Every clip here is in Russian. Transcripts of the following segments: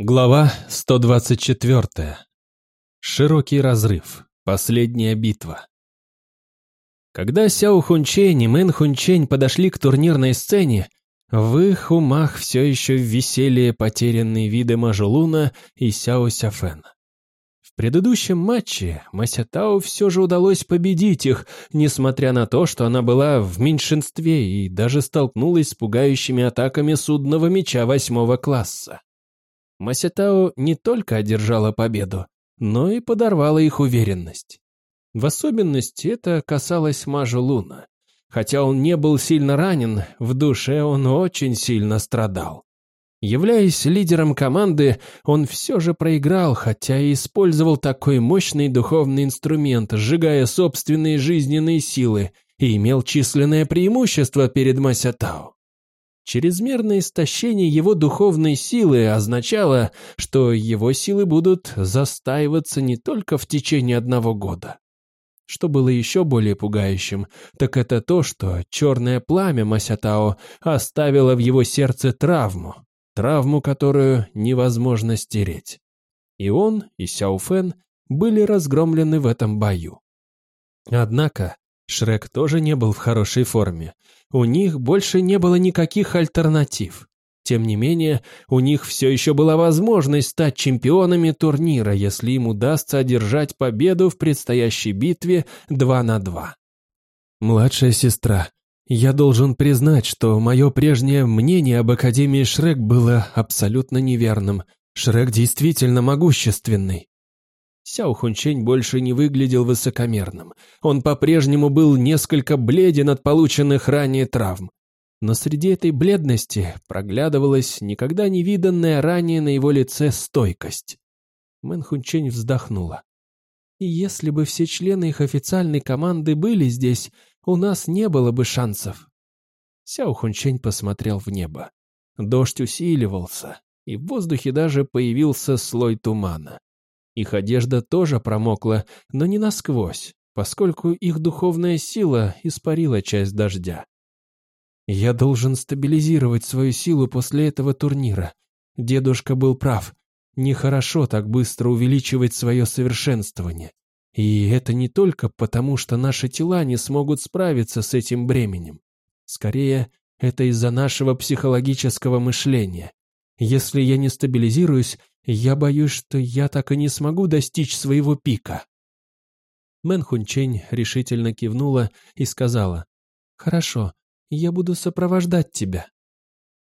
Глава 124. Широкий разрыв. Последняя битва. Когда Сяо Хунчень и Мэн Хунчень подошли к турнирной сцене, в их умах все еще висели потерянные виды Мажулуна и Сяо Сяфена. В предыдущем матче Масятау все же удалось победить их, несмотря на то, что она была в меньшинстве и даже столкнулась с пугающими атаками судного меча восьмого класса. Масятао не только одержала победу, но и подорвала их уверенность. В особенности это касалось Мажу Луна. Хотя он не был сильно ранен, в душе он очень сильно страдал. Являясь лидером команды, он все же проиграл, хотя и использовал такой мощный духовный инструмент, сжигая собственные жизненные силы, и имел численное преимущество перед Масятао. Чрезмерное истощение его духовной силы означало, что его силы будут застаиваться не только в течение одного года. Что было еще более пугающим, так это то, что черное пламя Масятао оставило в его сердце травму, травму, которую невозможно стереть. И он, и Сяофен были разгромлены в этом бою. Однако Шрек тоже не был в хорошей форме. У них больше не было никаких альтернатив. Тем не менее, у них все еще была возможность стать чемпионами турнира, если им удастся одержать победу в предстоящей битве 2 на 2. «Младшая сестра, я должен признать, что мое прежнее мнение об Академии Шрек было абсолютно неверным. Шрек действительно могущественный. Сяо Хунчень больше не выглядел высокомерным. Он по-прежнему был несколько бледен от полученных ранее травм. Но среди этой бледности проглядывалась никогда не виданная ранее на его лице стойкость. Мэн Хунчень вздохнула. «Если бы все члены их официальной команды были здесь, у нас не было бы шансов». Сяо Хунчень посмотрел в небо. Дождь усиливался, и в воздухе даже появился слой тумана. Их одежда тоже промокла, но не насквозь, поскольку их духовная сила испарила часть дождя. Я должен стабилизировать свою силу после этого турнира. Дедушка был прав. Нехорошо так быстро увеличивать свое совершенствование. И это не только потому, что наши тела не смогут справиться с этим бременем. Скорее, это из-за нашего психологического мышления. Если я не стабилизируюсь, я боюсь, что я так и не смогу достичь своего пика». Мэн Хунчень решительно кивнула и сказала, «Хорошо, я буду сопровождать тебя».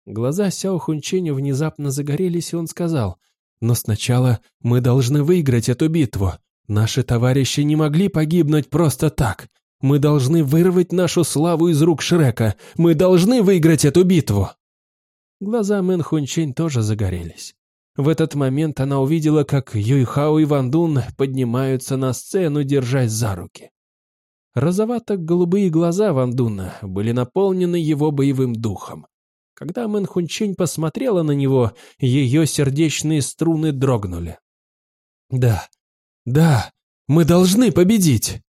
Глаза Сяо Хунченя внезапно загорелись, и он сказал, «Но сначала мы должны выиграть эту битву. Наши товарищи не могли погибнуть просто так. Мы должны вырвать нашу славу из рук Шрека. Мы должны выиграть эту битву». Глаза Мэн Хунчень тоже загорелись. В этот момент она увидела, как Юйхао и Ван Дун поднимаются на сцену, держась за руки. Розовато-голубые глаза Ван Дуна были наполнены его боевым духом. Когда Мэн Хунчень посмотрела на него, ее сердечные струны дрогнули. «Да, да, мы должны победить!»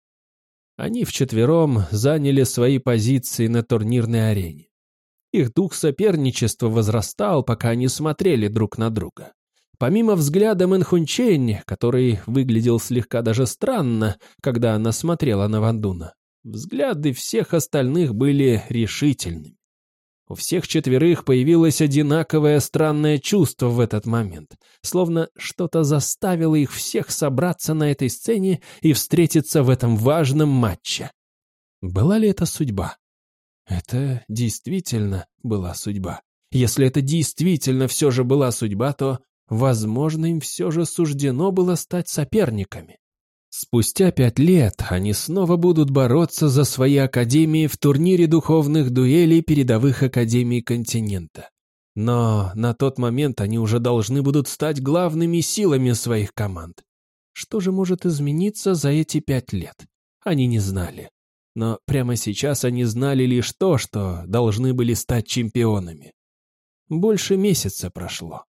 Они вчетвером заняли свои позиции на турнирной арене. Их дух соперничества возрастал, пока они смотрели друг на друга. Помимо взгляда Мэнхунчень, который выглядел слегка даже странно, когда она смотрела на Вандуна, взгляды всех остальных были решительными. У всех четверых появилось одинаковое странное чувство в этот момент, словно что-то заставило их всех собраться на этой сцене и встретиться в этом важном матче. Была ли это судьба? Это действительно была судьба. Если это действительно все же была судьба, то, возможно, им все же суждено было стать соперниками. Спустя пять лет они снова будут бороться за свои академии в турнире духовных дуэлей передовых академий континента. Но на тот момент они уже должны будут стать главными силами своих команд. Что же может измениться за эти пять лет? Они не знали. Но прямо сейчас они знали лишь то, что должны были стать чемпионами. Больше месяца прошло.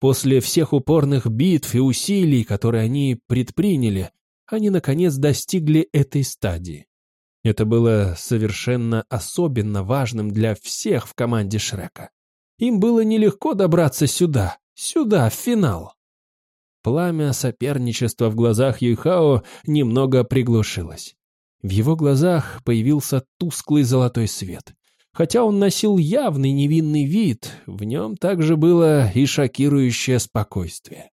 После всех упорных битв и усилий, которые они предприняли, они наконец достигли этой стадии. Это было совершенно особенно важным для всех в команде Шрека. Им было нелегко добраться сюда, Сюда, в финал. Пламя соперничества в глазах Юйхао немного приглушилось. В его глазах появился тусклый золотой свет. Хотя он носил явный невинный вид, в нем также было и шокирующее спокойствие.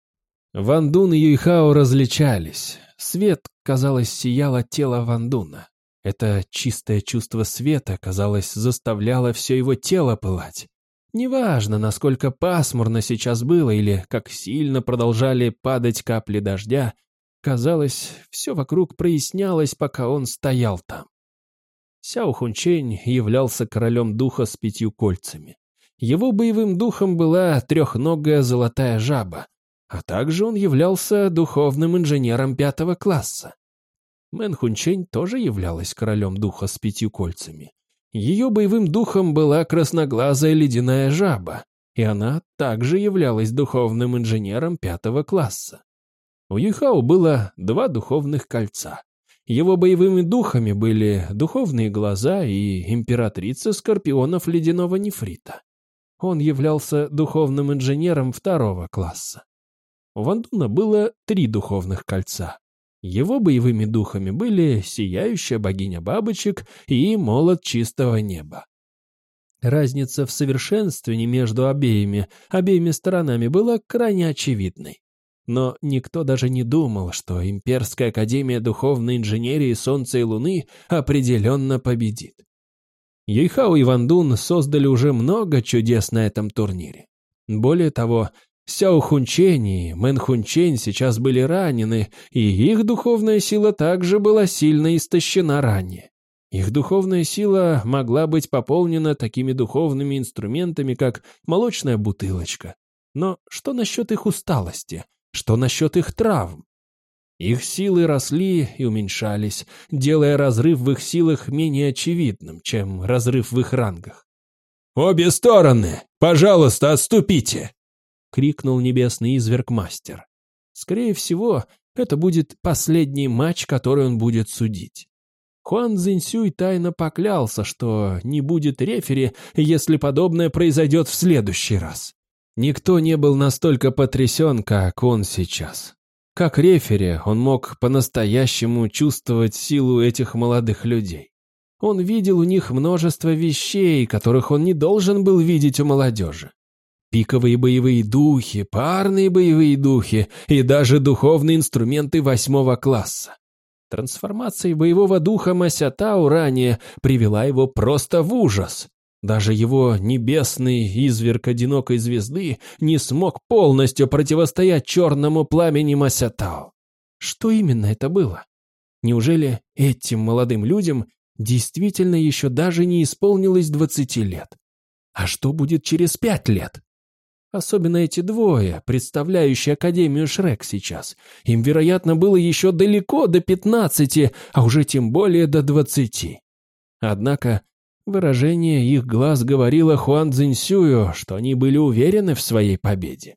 Ван Дун и Юйхао различались. Свет, казалось, сиял от тела Ван Дуна. Это чистое чувство света, казалось, заставляло все его тело пылать. Неважно, насколько пасмурно сейчас было или как сильно продолжали падать капли дождя, казалось, все вокруг прояснялось, пока он стоял там. Сяо Хунчень являлся королем духа с пятью кольцами. Его боевым духом была трехногая золотая жаба, а также он являлся духовным инженером пятого класса. Мэн Хунчень тоже являлась королем духа с пятью кольцами. Ее боевым духом была красноглазая ледяная жаба, и она также являлась духовным инженером пятого класса. У Юйхао было два духовных кольца. Его боевыми духами были духовные глаза и императрица скорпионов ледяного нефрита. Он являлся духовным инженером второго класса. У Вандуна было три духовных кольца. Его боевыми духами были сияющая богиня бабочек и молот чистого неба. Разница в совершенствовании между обеими, обеими сторонами была крайне очевидной. Но никто даже не думал, что Имперская Академия Духовной Инженерии Солнца и Луны определенно победит. Юйхао и Вандун создали уже много чудес на этом турнире. Более того, Сяо Хунчень и Мэн Хунчень сейчас были ранены, и их духовная сила также была сильно истощена ранее. Их духовная сила могла быть пополнена такими духовными инструментами, как молочная бутылочка. Но что насчет их усталости? Что насчет их травм? Их силы росли и уменьшались, делая разрыв в их силах менее очевидным, чем разрыв в их рангах. «Обе стороны! Пожалуйста, отступите!» — крикнул небесный изверг-мастер. Скорее всего, это будет последний матч, который он будет судить. Хуан Цзиньсюй тайно поклялся, что не будет рефери, если подобное произойдет в следующий раз. Никто не был настолько потрясен, как он сейчас. Как рефери, он мог по-настоящему чувствовать силу этих молодых людей. Он видел у них множество вещей, которых он не должен был видеть у молодежи. Пиковые боевые духи, парные боевые духи и даже духовные инструменты восьмого класса. Трансформация боевого духа Масятау ранее привела его просто в ужас. Даже его небесный изверг одинокой звезды не смог полностью противостоять черному пламени Масятау. Что именно это было? Неужели этим молодым людям действительно еще даже не исполнилось двадцати лет? А что будет через пять лет? Особенно эти двое, представляющие Академию Шрек сейчас. Им, вероятно, было еще далеко до пятнадцати, а уже тем более до двадцати. Однако выражение их глаз говорило Хуан Цзиньсюю, что они были уверены в своей победе.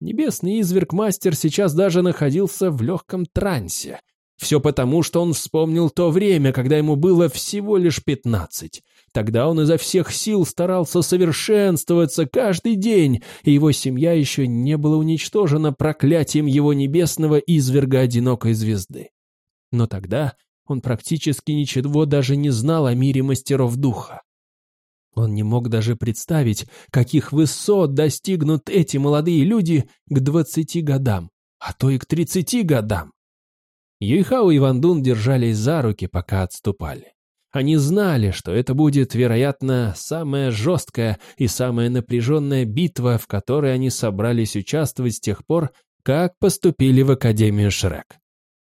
Небесный изверг-мастер сейчас даже находился в легком трансе. Все потому, что он вспомнил то время, когда ему было всего лишь пятнадцать. Тогда он изо всех сил старался совершенствоваться каждый день, и его семья еще не была уничтожена проклятием его небесного изверга одинокой звезды. Но тогда он практически ничего даже не знал о мире мастеров духа. Он не мог даже представить, каких высот достигнут эти молодые люди к двадцати годам, а то и к тридцати годам. Юйхао и Вандун держались за руки, пока отступали. Они знали, что это будет, вероятно, самая жесткая и самая напряженная битва, в которой они собрались участвовать с тех пор, как поступили в Академию Шрек.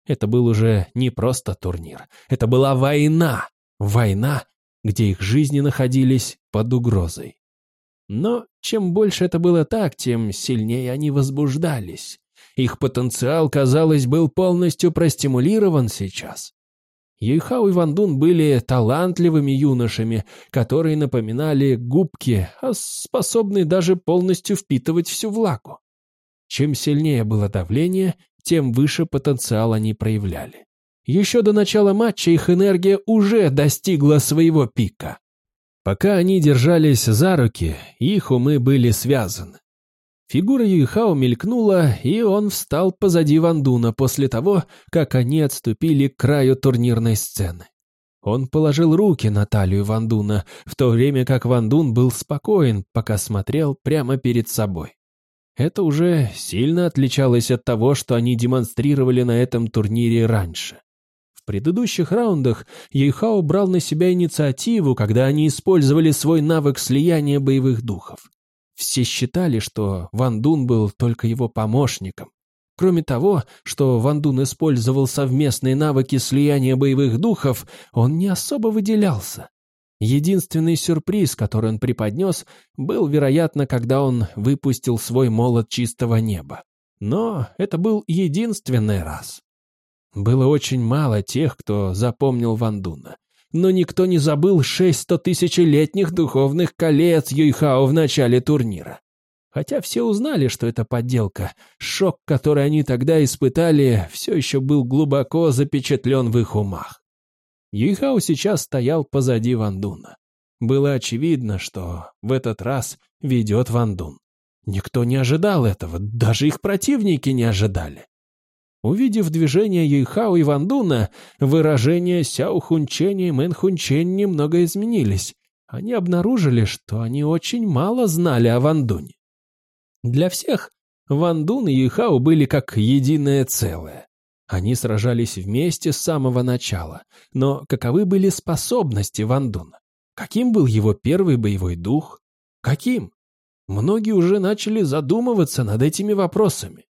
Это был уже не просто турнир, это была война. Война, где их жизни находились под угрозой. Но чем больше это было так, тем сильнее они возбуждались. Их потенциал, казалось, был полностью простимулирован сейчас. Юйхао и Вандун были талантливыми юношами, которые напоминали губки, а способные даже полностью впитывать всю влагу. Чем сильнее было давление, тем выше потенциал они проявляли. Еще до начала матча их энергия уже достигла своего пика. Пока они держались за руки, их умы были связаны. Фигура Юйхао мелькнула, и он встал позади Вандуна после того, как они отступили к краю турнирной сцены. Он положил руки на талию Вандуна, в то время как Вандун был спокоен, пока смотрел прямо перед собой. Это уже сильно отличалось от того, что они демонстрировали на этом турнире раньше. В предыдущих раундах Юйхао брал на себя инициативу, когда они использовали свой навык слияния боевых духов. Все считали, что Ван Дун был только его помощником. Кроме того, что Ван Дун использовал совместные навыки слияния боевых духов, он не особо выделялся. Единственный сюрприз, который он преподнес, был, вероятно, когда он выпустил свой молот чистого неба. Но это был единственный раз. Было очень мало тех, кто запомнил Вандуна но никто не забыл шесть стотысячелетних духовных колец Юйхао в начале турнира. Хотя все узнали, что это подделка, шок, который они тогда испытали, все еще был глубоко запечатлен в их умах. Юйхао сейчас стоял позади Вандуна. Было очевидно, что в этот раз ведет Вандун. Никто не ожидал этого, даже их противники не ожидали. Увидев движение Юйхао и Вандуна, выражения Сяо Хунчень и Мэн Хунчень немного изменились. Они обнаружили, что они очень мало знали о Вандуне. Для всех Вандун и Юйхао были как единое целое. Они сражались вместе с самого начала. Но каковы были способности Вандуна? Каким был его первый боевой дух? Каким? Многие уже начали задумываться над этими вопросами.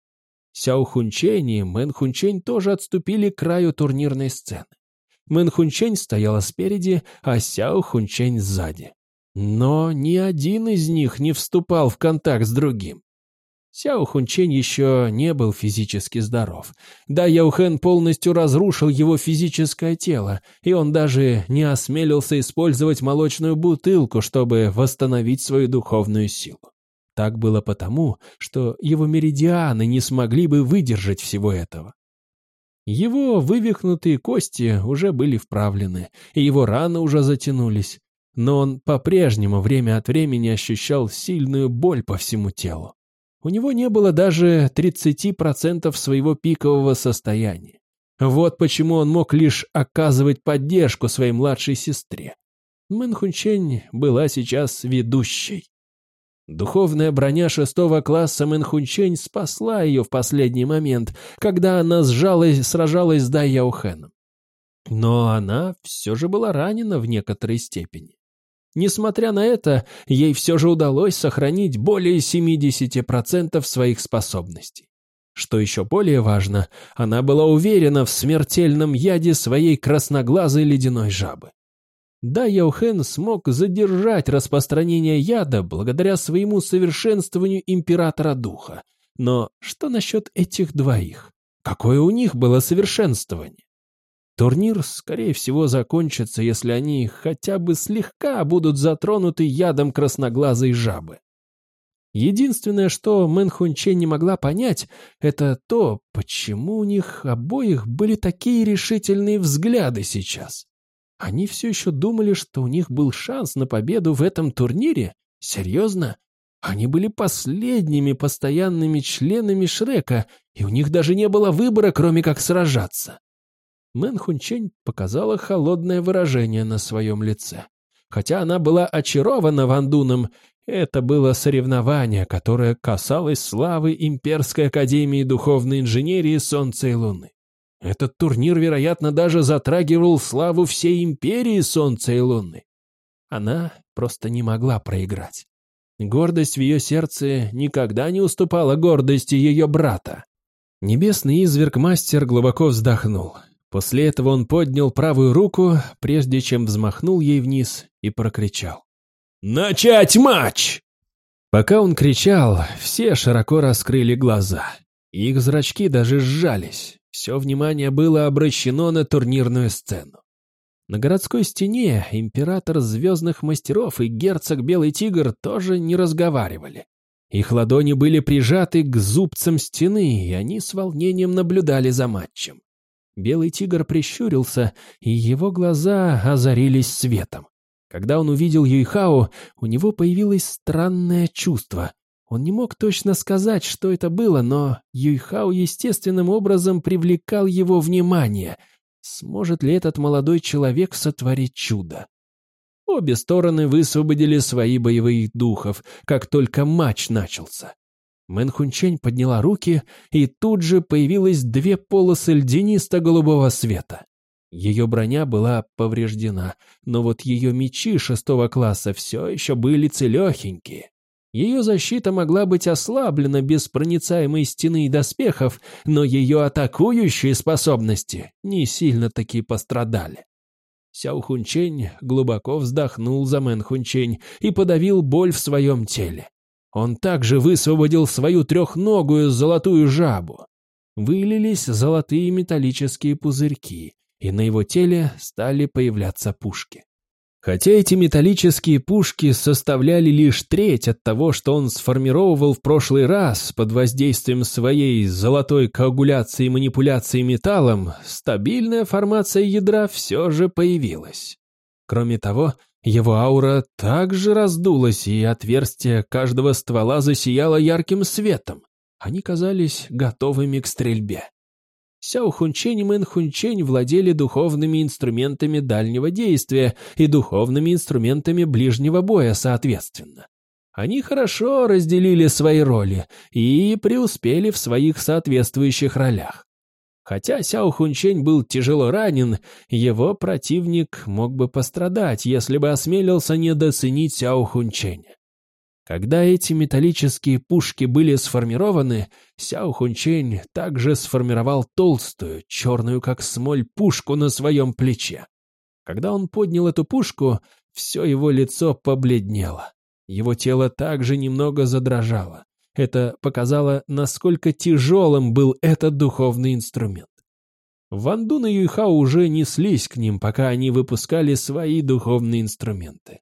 Сяо Хунчень и Мэн Хунчень тоже отступили к краю турнирной сцены. Мэн Хунчень стояла спереди, а Сяо Хунчень сзади. Но ни один из них не вступал в контакт с другим. Сяо Хунчень еще не был физически здоров. Да, Яухэн полностью разрушил его физическое тело, и он даже не осмелился использовать молочную бутылку, чтобы восстановить свою духовную силу. Так было потому, что его меридианы не смогли бы выдержать всего этого. Его вывихнутые кости уже были вправлены, и его раны уже затянулись, но он по-прежнему время от времени ощущал сильную боль по всему телу. У него не было даже 30% своего пикового состояния. Вот почему он мог лишь оказывать поддержку своей младшей сестре. Мэн Хунчень была сейчас ведущей. Духовная броня шестого класса Мэнхунчень спасла ее в последний момент, когда она сжалась, сражалась с Дай Яухеном. Но она все же была ранена в некоторой степени. Несмотря на это, ей все же удалось сохранить более 70% своих способностей. Что еще более важно, она была уверена в смертельном яде своей красноглазой ледяной жабы. Да, Яухен смог задержать распространение яда благодаря своему совершенствованию Императора Духа. Но что насчет этих двоих? Какое у них было совершенствование? Турнир, скорее всего, закончится, если они хотя бы слегка будут затронуты ядом красноглазой жабы. Единственное, что Мэн Хунчен не могла понять, это то, почему у них обоих были такие решительные взгляды сейчас. Они все еще думали, что у них был шанс на победу в этом турнире? Серьезно? Они были последними постоянными членами Шрека, и у них даже не было выбора, кроме как сражаться. Мэн Хунчень показала холодное выражение на своем лице. Хотя она была очарована Вандуном, это было соревнование, которое касалось славы Имперской Академии Духовной Инженерии Солнца и Луны. Этот турнир, вероятно, даже затрагивал славу всей империи Солнца и Луны. Она просто не могла проиграть. Гордость в ее сердце никогда не уступала гордости ее брата. Небесный изверг-мастер глубоко вздохнул. После этого он поднял правую руку, прежде чем взмахнул ей вниз и прокричал. «Начать матч!» Пока он кричал, все широко раскрыли глаза. Их зрачки даже сжались. Все внимание было обращено на турнирную сцену. На городской стене император звездных мастеров и герцог Белый Тигр тоже не разговаривали. Их ладони были прижаты к зубцам стены, и они с волнением наблюдали за матчем. Белый Тигр прищурился, и его глаза озарились светом. Когда он увидел Юйхао, у него появилось странное чувство. Он не мог точно сказать, что это было, но Юйхао естественным образом привлекал его внимание. Сможет ли этот молодой человек сотворить чудо? Обе стороны высвободили свои боевые духов, как только матч начался. Мэн Хунчень подняла руки, и тут же появилось две полосы льдинисто-голубого света. Ее броня была повреждена, но вот ее мечи шестого класса все еще были целехенькие. Ее защита могла быть ослаблена без проницаемой стены и доспехов, но ее атакующие способности не сильно таки пострадали. Сяо Хунчень глубоко вздохнул за Мэн Хунчень и подавил боль в своем теле. Он также высвободил свою трехногую золотую жабу. Вылились золотые металлические пузырьки, и на его теле стали появляться пушки. Хотя эти металлические пушки составляли лишь треть от того, что он сформировал в прошлый раз под воздействием своей золотой коагуляции и манипуляции металлом, стабильная формация ядра все же появилась. Кроме того, его аура также раздулась, и отверстие каждого ствола засияло ярким светом. Они казались готовыми к стрельбе. Сяо Хунчень и Мэн Хунчень владели духовными инструментами дальнего действия и духовными инструментами ближнего боя соответственно. Они хорошо разделили свои роли и преуспели в своих соответствующих ролях. Хотя Сяо Хунчень был тяжело ранен, его противник мог бы пострадать, если бы осмелился недооценить Сяо Хунченя. Когда эти металлические пушки были сформированы, Сяо Хунчень также сформировал толстую, черную как смоль, пушку на своем плече. Когда он поднял эту пушку, все его лицо побледнело. Его тело также немного задрожало. Это показало, насколько тяжелым был этот духовный инструмент. Ван Дун и Юйхао уже неслись к ним, пока они выпускали свои духовные инструменты.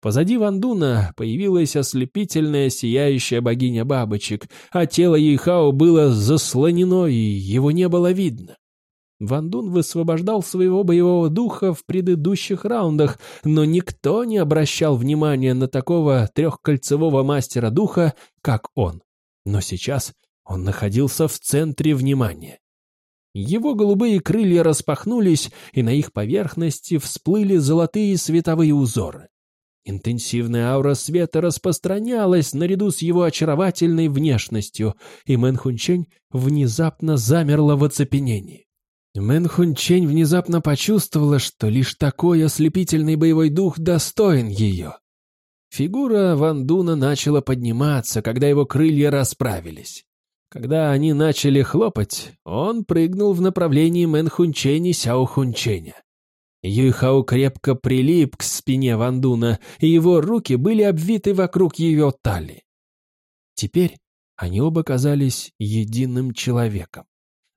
Позади Вандуна появилась ослепительная сияющая богиня бабочек, а тело Юйхао было заслонено, и его не было видно. Вандун высвобождал своего боевого духа в предыдущих раундах, но никто не обращал внимания на такого трехкольцевого мастера духа, как он. Но сейчас он находился в центре внимания. Его голубые крылья распахнулись, и на их поверхности всплыли золотые световые узоры. Интенсивная аура света распространялась наряду с его очаровательной внешностью, и Мэн Хунчень внезапно замерла в оцепенении. Мэн Хунчень внезапно почувствовала, что лишь такой ослепительный боевой дух достоин ее. Фигура Ван Дуна начала подниматься, когда его крылья расправились. Когда они начали хлопать, он прыгнул в направлении Мэн Хунчень и Сяо Хунченя. Юйхао крепко прилип к спине Вандуна, и его руки были обвиты вокруг ее талии. Теперь они оба казались единым человеком.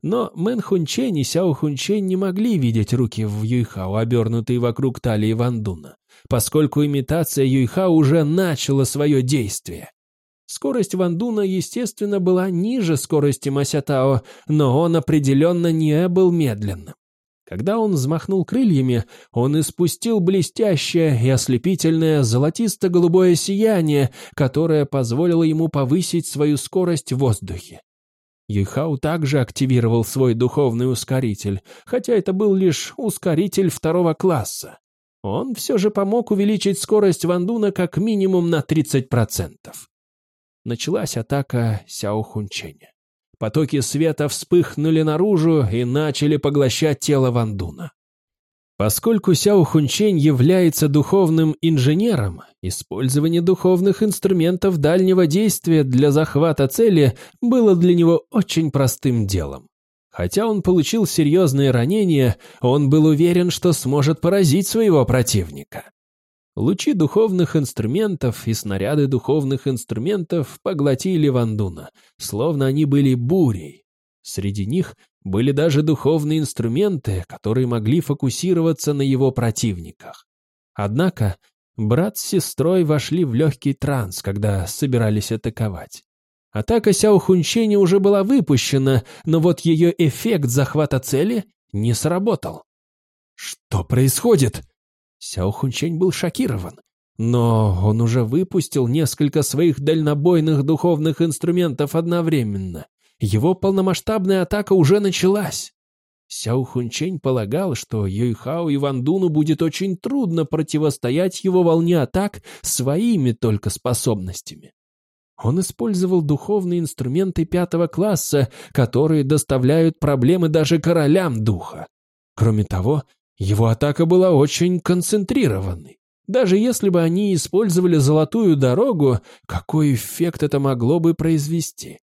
Но Мэн Хунчень и Сяо Хунчень не могли видеть руки Юйхао, обернутые вокруг талии Вандуна, поскольку имитация Юйхао уже начала свое действие. Скорость Вандуна, естественно, была ниже скорости Масятао, но он определенно не был медленным. Когда он взмахнул крыльями, он испустил блестящее и ослепительное золотисто-голубое сияние, которое позволило ему повысить свою скорость в воздухе. Юйхау также активировал свой духовный ускоритель, хотя это был лишь ускоритель второго класса. Он все же помог увеличить скорость Вандуна как минимум на 30%. Началась атака Сяо Хунченя. Потоки света вспыхнули наружу и начали поглощать тело Вандуна. Поскольку Сяо Хунчень является духовным инженером, использование духовных инструментов дальнего действия для захвата цели было для него очень простым делом. Хотя он получил серьезные ранения, он был уверен, что сможет поразить своего противника. Лучи духовных инструментов и снаряды духовных инструментов поглотили Вандуна, словно они были бурей. Среди них были даже духовные инструменты, которые могли фокусироваться на его противниках. Однако брат с сестрой вошли в легкий транс, когда собирались атаковать. Атака Сяо Хунчени уже была выпущена, но вот ее эффект захвата цели не сработал. «Что происходит?» Сяо Хунчень был шокирован. Но он уже выпустил несколько своих дальнобойных духовных инструментов одновременно. Его полномасштабная атака уже началась. Сяо Хунчень полагал, что Юйхао и Вандуну будет очень трудно противостоять его волне атак своими только способностями. Он использовал духовные инструменты пятого класса, которые доставляют проблемы даже королям духа. Кроме того, его атака была очень концентрированной. Даже если бы они использовали золотую дорогу, какой эффект это могло бы произвести?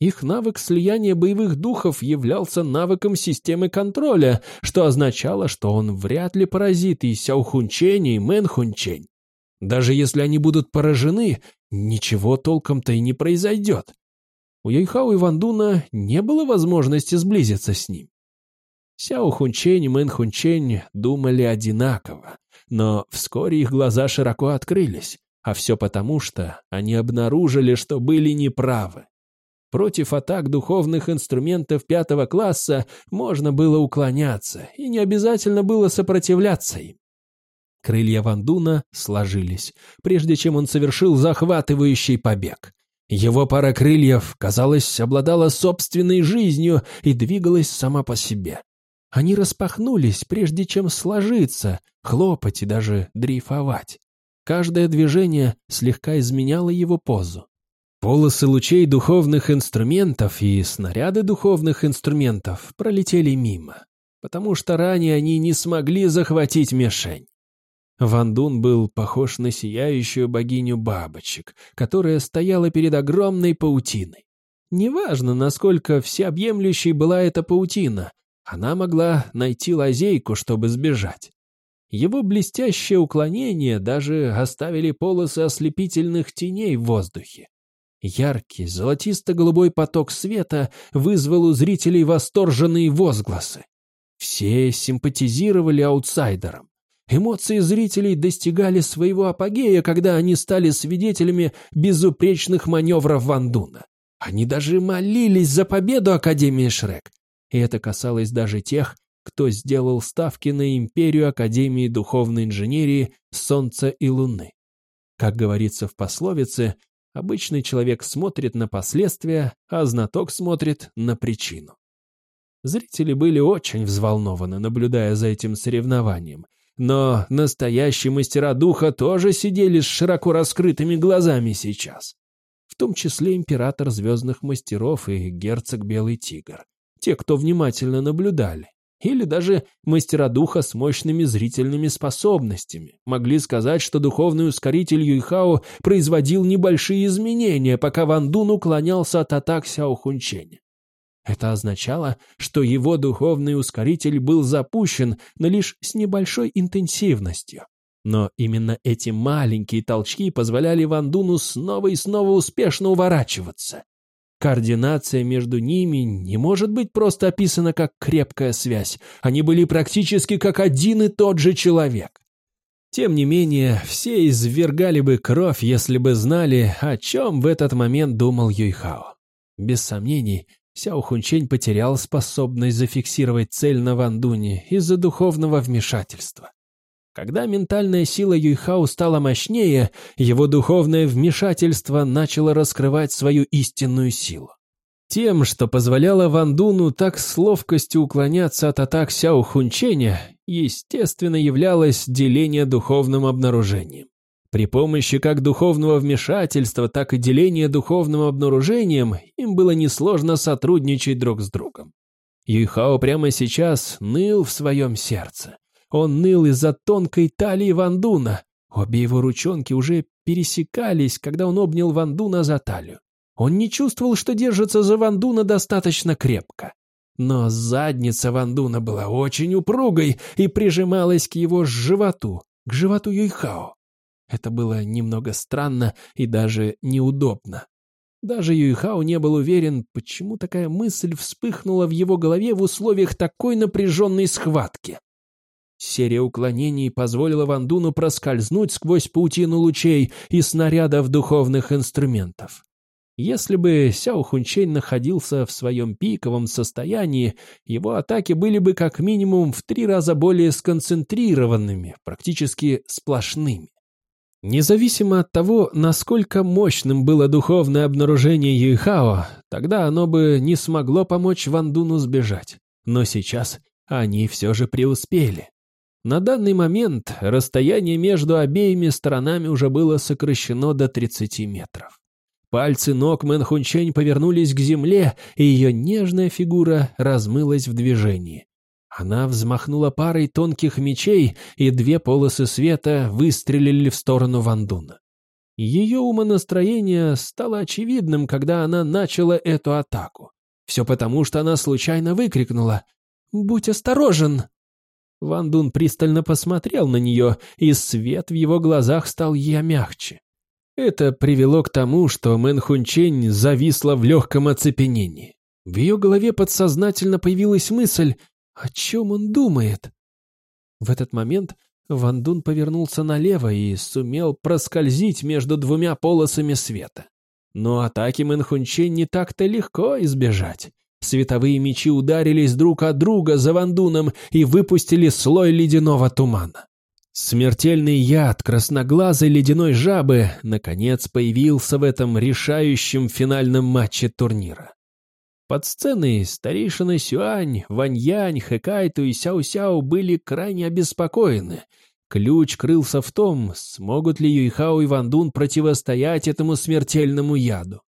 Их навык слияния боевых духов являлся навыком системы контроля, что означало, что он вряд ли поразит и Сяохунчень, и Мэнхунчень. Даже если они будут поражены, ничего толком-то и не произойдет. У Яйхао и Вандуна не было возможности сблизиться с ним. Сяо Хунчень и Мэн Хунчень думали одинаково, но вскоре их глаза широко открылись, а все потому, что они обнаружили, что были неправы. Против атак духовных инструментов пятого класса можно было уклоняться, и не обязательно было сопротивляться им. Крылья Вандуна сложились, прежде чем он совершил захватывающий побег. Его пара крыльев, казалось, обладала собственной жизнью и двигалась сама по себе. Они распахнулись, прежде чем сложиться, хлопать и даже дрейфовать. Каждое движение слегка изменяло его позу. Полосы лучей духовных инструментов и снаряды духовных инструментов пролетели мимо, потому что ранее они не смогли захватить мишень. Ван Дун был похож на сияющую богиню бабочек, которая стояла перед огромной паутиной. Неважно, насколько всеобъемлющей была эта паутина, она могла найти лазейку, чтобы сбежать. Его блестящее уклонение даже оставили полосы ослепительных теней в воздухе. Яркий, золотисто-голубой поток света вызвал у зрителей восторженные возгласы. Все симпатизировали аутсайдерам. Эмоции зрителей достигали своего апогея, когда они стали свидетелями безупречных маневров Вандуна. Они даже молились за победу Академии Шрек. И это касалось даже тех, кто сделал ставки на империю Академии Духовной Инженерии Солнца и Луны. Как говорится в пословице, обычный человек смотрит на последствия, а знаток смотрит на причину. Зрители были очень взволнованы, наблюдая за этим соревнованием, но настоящие мастера духа тоже сидели с широко раскрытыми глазами сейчас. В том числе император звездных мастеров и герцог Белый Тигр те, кто внимательно наблюдали, или даже мастера духа с мощными зрительными способностями, могли сказать, что духовный ускоритель Юйхао производил небольшие изменения, пока Ван Дун уклонялся от атак Сяо Хунченя. Это означало, что его духовный ускоритель был запущен, но лишь с небольшой интенсивностью. Но именно эти маленькие толчки позволяли Ван Дуну снова и снова успешно уворачиваться. Координация между ними не может быть просто описана как крепкая связь. Они были практически как один и тот же человек. Тем не менее, все извергали бы кровь, если бы знали, о чем в этот момент думал Юйхао. Без сомнений, Сяо Хунчень потерял способность зафиксировать цель на Вандуне из-за духовного вмешательства. Когда ментальная сила Юйхао стала мощнее, его духовное вмешательство начало раскрывать свою истинную силу. Тем, что позволяло Ван Дуну так с ловкостью уклоняться от атак Сяо Хунченя, естественно, являлось деление духовным обнаружением. При помощи как духовного вмешательства, так и деления духовным обнаружением им было несложно сотрудничать друг с другом. Юйхао прямо сейчас ныл в своем сердце. Он ныл из-за тонкой талии Вандуна. Обе его ручонки уже пересекались, когда он обнял Вандуна за талию. Он не чувствовал, что держится за Вандуна достаточно крепко. Но задница Вандуна была очень упругой и прижималась к его животу, к животу Юйхао. Это было немного странно и даже неудобно. Даже Юйхао не был уверен, почему такая мысль вспыхнула в его голове в условиях такой напряженной схватки. Серия уклонений позволила Вандуну проскользнуть сквозь паутину лучей и снарядов духовных инструментов. Если бы Сяо Хунчень находился в своем пиковом состоянии, его атаки были бы как минимум в три раза более сконцентрированными, практически сплошными. Независимо от того, насколько мощным было духовное обнаружение Юйхао, тогда оно бы не смогло помочь Вандуну сбежать. Но сейчас они все же преуспели. На данный момент расстояние между обеими сторонами уже было сокращено до 30 метров. Пальцы ног Мэн Хунчень повернулись к земле, и ее нежная фигура размылась в движении. Она взмахнула парой тонких мечей, и две полосы света выстрелили в сторону Вандуна. Ее умонастроение стало очевидным, когда она начала эту атаку. Все потому, что она случайно выкрикнула «Будь осторожен!». Вандун пристально посмотрел на нее, и свет в его глазах стал я мягче. Это привело к тому, что Мэн Хунчень зависла в легком оцепенении. В ее голове подсознательно появилась мысль о чем он думает? В этот момент Ван Дун повернулся налево и сумел проскользить между двумя полосами света. Но атаки Мэнхунчен не так-то легко избежать. Световые мечи ударились друг от друга за Вандуном и выпустили слой ледяного тумана. Смертельный яд красноглазой ледяной жабы наконец появился в этом решающем финальном матче турнира. Под сценой старейшины Сюань, Ваньянь, Хэкайту и Сяо-Сяо были крайне обеспокоены. Ключ крылся в том, смогут ли Юйхао и Вандун противостоять этому смертельному яду.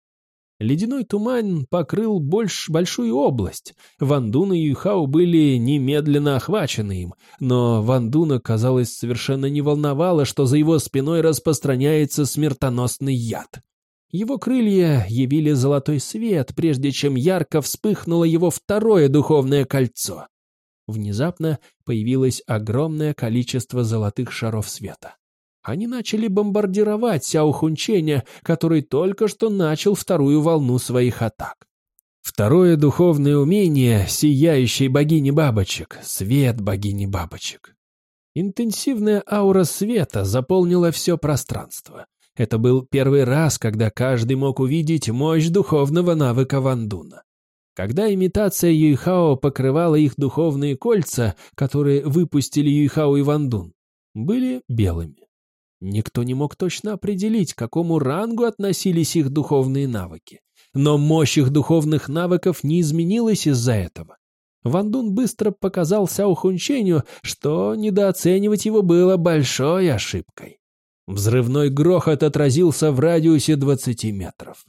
Ледяной туман покрыл больш большую область. Вандун и Юйхао были немедленно охвачены им, но Вандуна, казалось, совершенно не волновало, что за его спиной распространяется смертоносный яд. Его крылья явили золотой свет, прежде чем ярко вспыхнуло его второе духовное кольцо. Внезапно появилось огромное количество золотых шаров света. Они начали бомбардировать Сяо Хунченя, который только что начал вторую волну своих атак. Второе духовное умение сияющей богини бабочек, свет богини бабочек. Интенсивная аура света заполнила все пространство. Это был первый раз, когда каждый мог увидеть мощь духовного навыка Вандуна. Когда имитация Юйхао покрывала их духовные кольца, которые выпустили Юйхао и Вандун, были белыми. Никто не мог точно определить, к какому рангу относились их духовные навыки. Но мощь их духовных навыков не изменилась из-за этого. Вандун быстро показал Сяо Хунченю, что недооценивать его было большой ошибкой. Взрывной грохот отразился в радиусе 20 метров.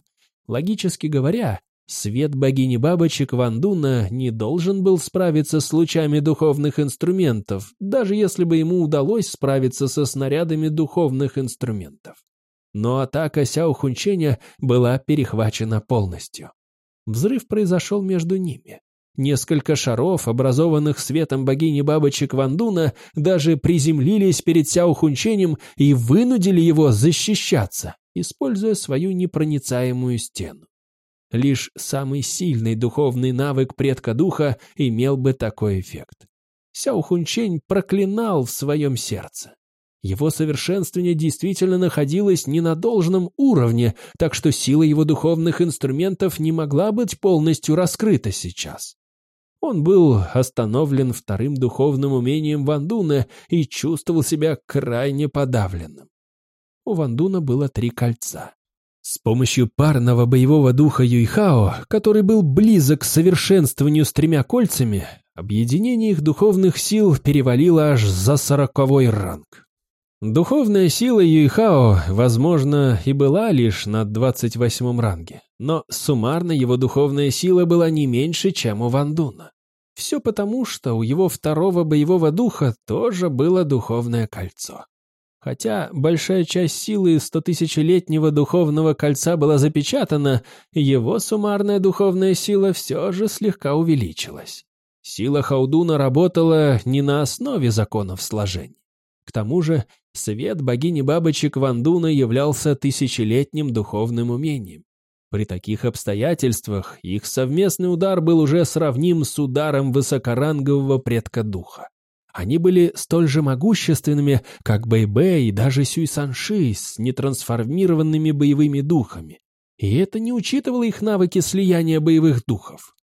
Логически говоря, свет богини бабочек Вандуна не должен был справиться с лучами духовных инструментов, даже если бы ему удалось справиться со снарядами духовных инструментов. Но атака Сяо Хунченя была перехвачена полностью. Взрыв произошел между ними. Несколько шаров, образованных светом богини бабочек Вандуна, даже приземлились перед Сяо Хунченем и вынудили его защищаться, используя свою непроницаемую стену. Лишь самый сильный духовный навык предка духа имел бы такой эффект. Сяо Хунчень проклинал в своем сердце. Его совершенствование действительно находилось не на должном уровне, так что сила его духовных инструментов не могла быть полностью раскрыта сейчас. Он был остановлен вторым духовным умением Вандуна и чувствовал себя крайне подавленным. У Вандуна было три кольца. С помощью парного боевого духа Юйхао, который был близок к совершенствованию с тремя кольцами, объединение их духовных сил перевалило аж за сороковой ранг. Духовная сила Юйхао, возможно, и была лишь на 28 ранге, но суммарно его духовная сила была не меньше, чем у Вандуна. Все потому, что у его второго боевого духа тоже было духовное кольцо. Хотя большая часть силы стотысячелетнего духовного кольца была запечатана, его суммарная духовная сила все же слегка увеличилась. Сила Хаудуна работала не на основе законов сложения. К тому же свет богини бабочек Вандуна являлся тысячелетним духовным умением. При таких обстоятельствах их совместный удар был уже сравним с ударом высокорангового предка духа. Они были столь же могущественными, как Бэйбэ и даже Сюй Санши с нетрансформированными боевыми духами. И это не учитывало их навыки слияния боевых духов.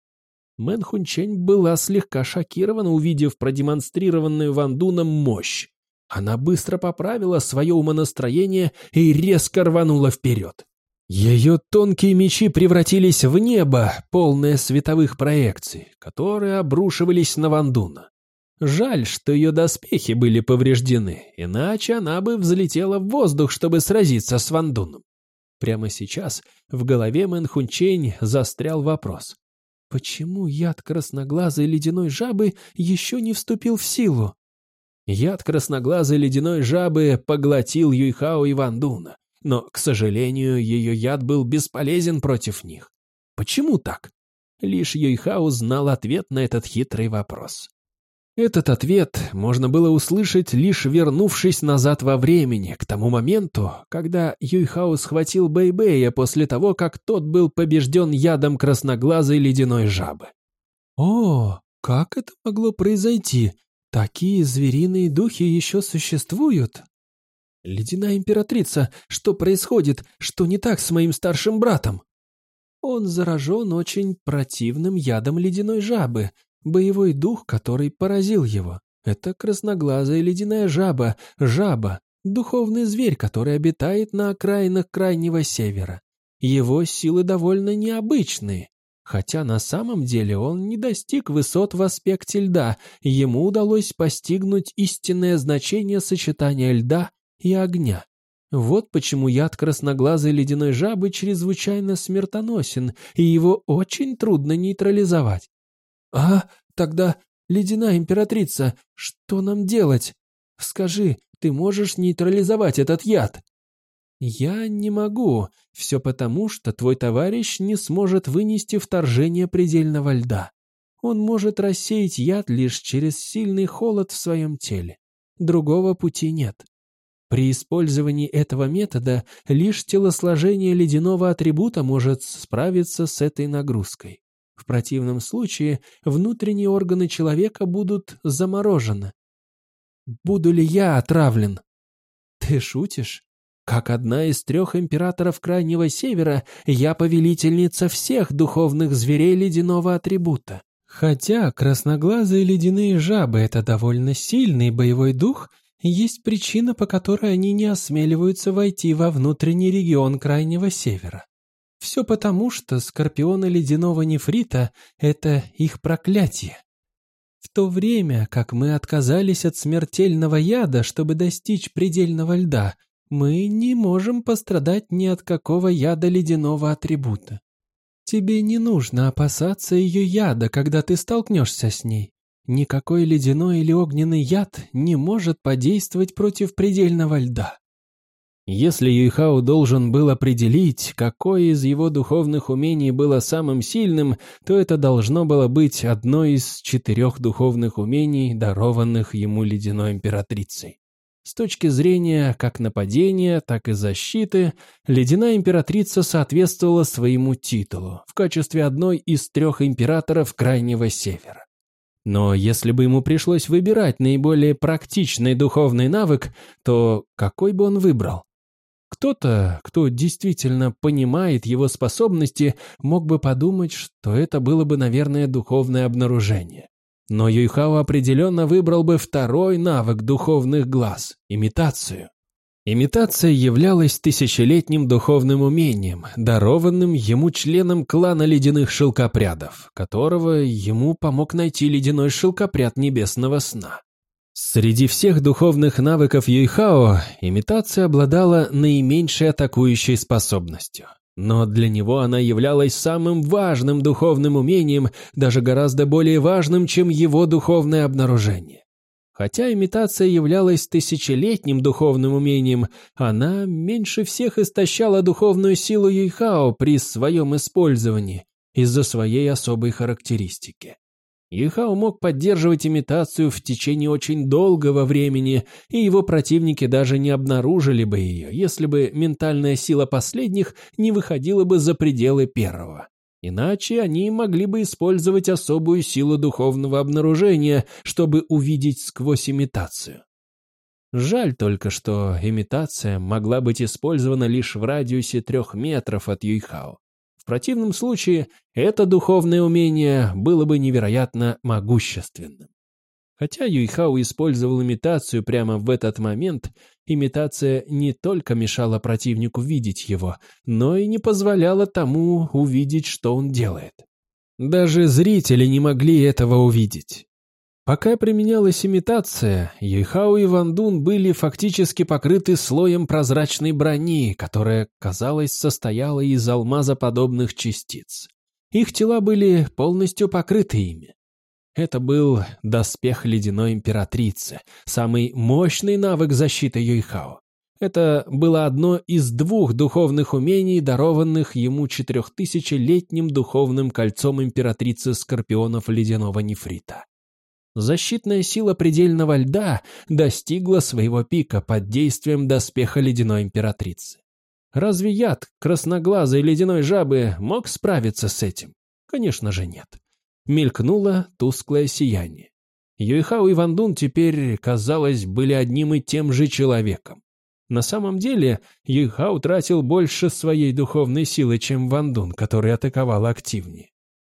Мэн Хунчень была слегка шокирована, увидев продемонстрированную Ван Дуном мощь. Она быстро поправила свое умонастроение и резко рванула вперед. Ее тонкие мечи превратились в небо, полное световых проекций, которые обрушивались на Вандуна. Жаль, что ее доспехи были повреждены, иначе она бы взлетела в воздух, чтобы сразиться с Вандуном. Прямо сейчас в голове Мэн Хунчень застрял вопрос. Почему яд красноглазой ледяной жабы еще не вступил в силу? Яд красноглазой ледяной жабы поглотил Юйхао и Вандуна, но, к сожалению, ее яд был бесполезен против них. Почему так? Лишь Юйхао знал ответ на этот хитрый вопрос. Этот ответ можно было услышать, лишь вернувшись назад во времени, к тому моменту, когда Юйхао схватил Бэйбэя после того, как тот был побежден ядом красноглазой ледяной жабы. «О, как это могло произойти? Такие звериные духи еще существуют?» «Ледяная императрица, что происходит? Что не так с моим старшим братом?» «Он заражен очень противным ядом ледяной жабы», Боевой дух, который поразил его. Это красноглазая ледяная жаба, жаба, духовный зверь, который обитает на окраинах Крайнего Севера. Его силы довольно необычные, хотя на самом деле он не достиг высот в аспекте льда, ему удалось постигнуть истинное значение сочетания льда и огня. Вот почему яд красноглазой ледяной жабы чрезвычайно смертоносен, и его очень трудно нейтрализовать. «А, тогда, ледяная императрица, что нам делать? Скажи, ты можешь нейтрализовать этот яд?» «Я не могу. Все потому, что твой товарищ не сможет вынести вторжение предельного льда. Он может рассеять яд лишь через сильный холод в своем теле. Другого пути нет. При использовании этого метода лишь телосложение ледяного атрибута может справиться с этой нагрузкой. В противном случае внутренние органы человека будут заморожены. Буду ли я отравлен? Ты шутишь? Как одна из трех императоров Крайнего Севера, я повелительница всех духовных зверей ледяного атрибута. Хотя красноглазые ледяные жабы — это довольно сильный боевой дух, есть причина, по которой они не осмеливаются войти во внутренний регион Крайнего Севера. Все потому, что скорпионы ледяного нефрита — это их проклятие. В то время, как мы отказались от смертельного яда, чтобы достичь предельного льда, мы не можем пострадать ни от какого яда ледяного атрибута. Тебе не нужно опасаться ее яда, когда ты столкнешься с ней. Никакой ледяной или огненный яд не может подействовать против предельного льда. Если Юйхао должен был определить, какое из его духовных умений было самым сильным, то это должно было быть одно из четырех духовных умений, дарованных ему ледяной императрицей. С точки зрения как нападения, так и защиты, ледяная императрица соответствовала своему титулу в качестве одной из трех императоров Крайнего Севера. Но если бы ему пришлось выбирать наиболее практичный духовный навык, то какой бы он выбрал? Кто-то, кто действительно понимает его способности, мог бы подумать, что это было бы, наверное, духовное обнаружение. Но Юйхао определенно выбрал бы второй навык духовных глаз – имитацию. Имитация являлась тысячелетним духовным умением, дарованным ему членом клана ледяных шелкопрядов, которого ему помог найти ледяной шелкопряд небесного сна. Среди всех духовных навыков Юйхао имитация обладала наименьшей атакующей способностью. Но для него она являлась самым важным духовным умением, даже гораздо более важным, чем его духовное обнаружение. Хотя имитация являлась тысячелетним духовным умением, она меньше всех истощала духовную силу Юйхао при своем использовании из-за своей особой характеристики. Юхао мог поддерживать имитацию в течение очень долгого времени, и его противники даже не обнаружили бы ее, если бы ментальная сила последних не выходила бы за пределы первого. Иначе они могли бы использовать особую силу духовного обнаружения, чтобы увидеть сквозь имитацию. Жаль только, что имитация могла быть использована лишь в радиусе трех метров от Юйхао противном случае это духовное умение было бы невероятно могущественным. Хотя Юйхао использовал имитацию прямо в этот момент, имитация не только мешала противнику видеть его, но и не позволяла тому увидеть, что он делает. Даже зрители не могли этого увидеть. Пока применялась имитация, Юйхао и Ван Дун были фактически покрыты слоем прозрачной брони, которая, казалось, состояла из алмазоподобных частиц. Их тела были полностью покрыты ими. Это был доспех ледяной императрицы, самый мощный навык защиты Юйхао. Это было одно из двух духовных умений, дарованных ему четырехтысячелетним духовным кольцом императрицы Скорпионов Ледяного Нефрита. Защитная сила предельного льда достигла своего пика под действием доспеха Ледяной Императрицы. Разве яд красноглазой ледяной жабы мог справиться с этим? Конечно же нет мелькнуло тусклое сияние. Юйхао и Вандун теперь, казалось, были одним и тем же человеком. На самом деле, Юйхао тратил больше своей духовной силы, чем Вандун, который атаковал активнее.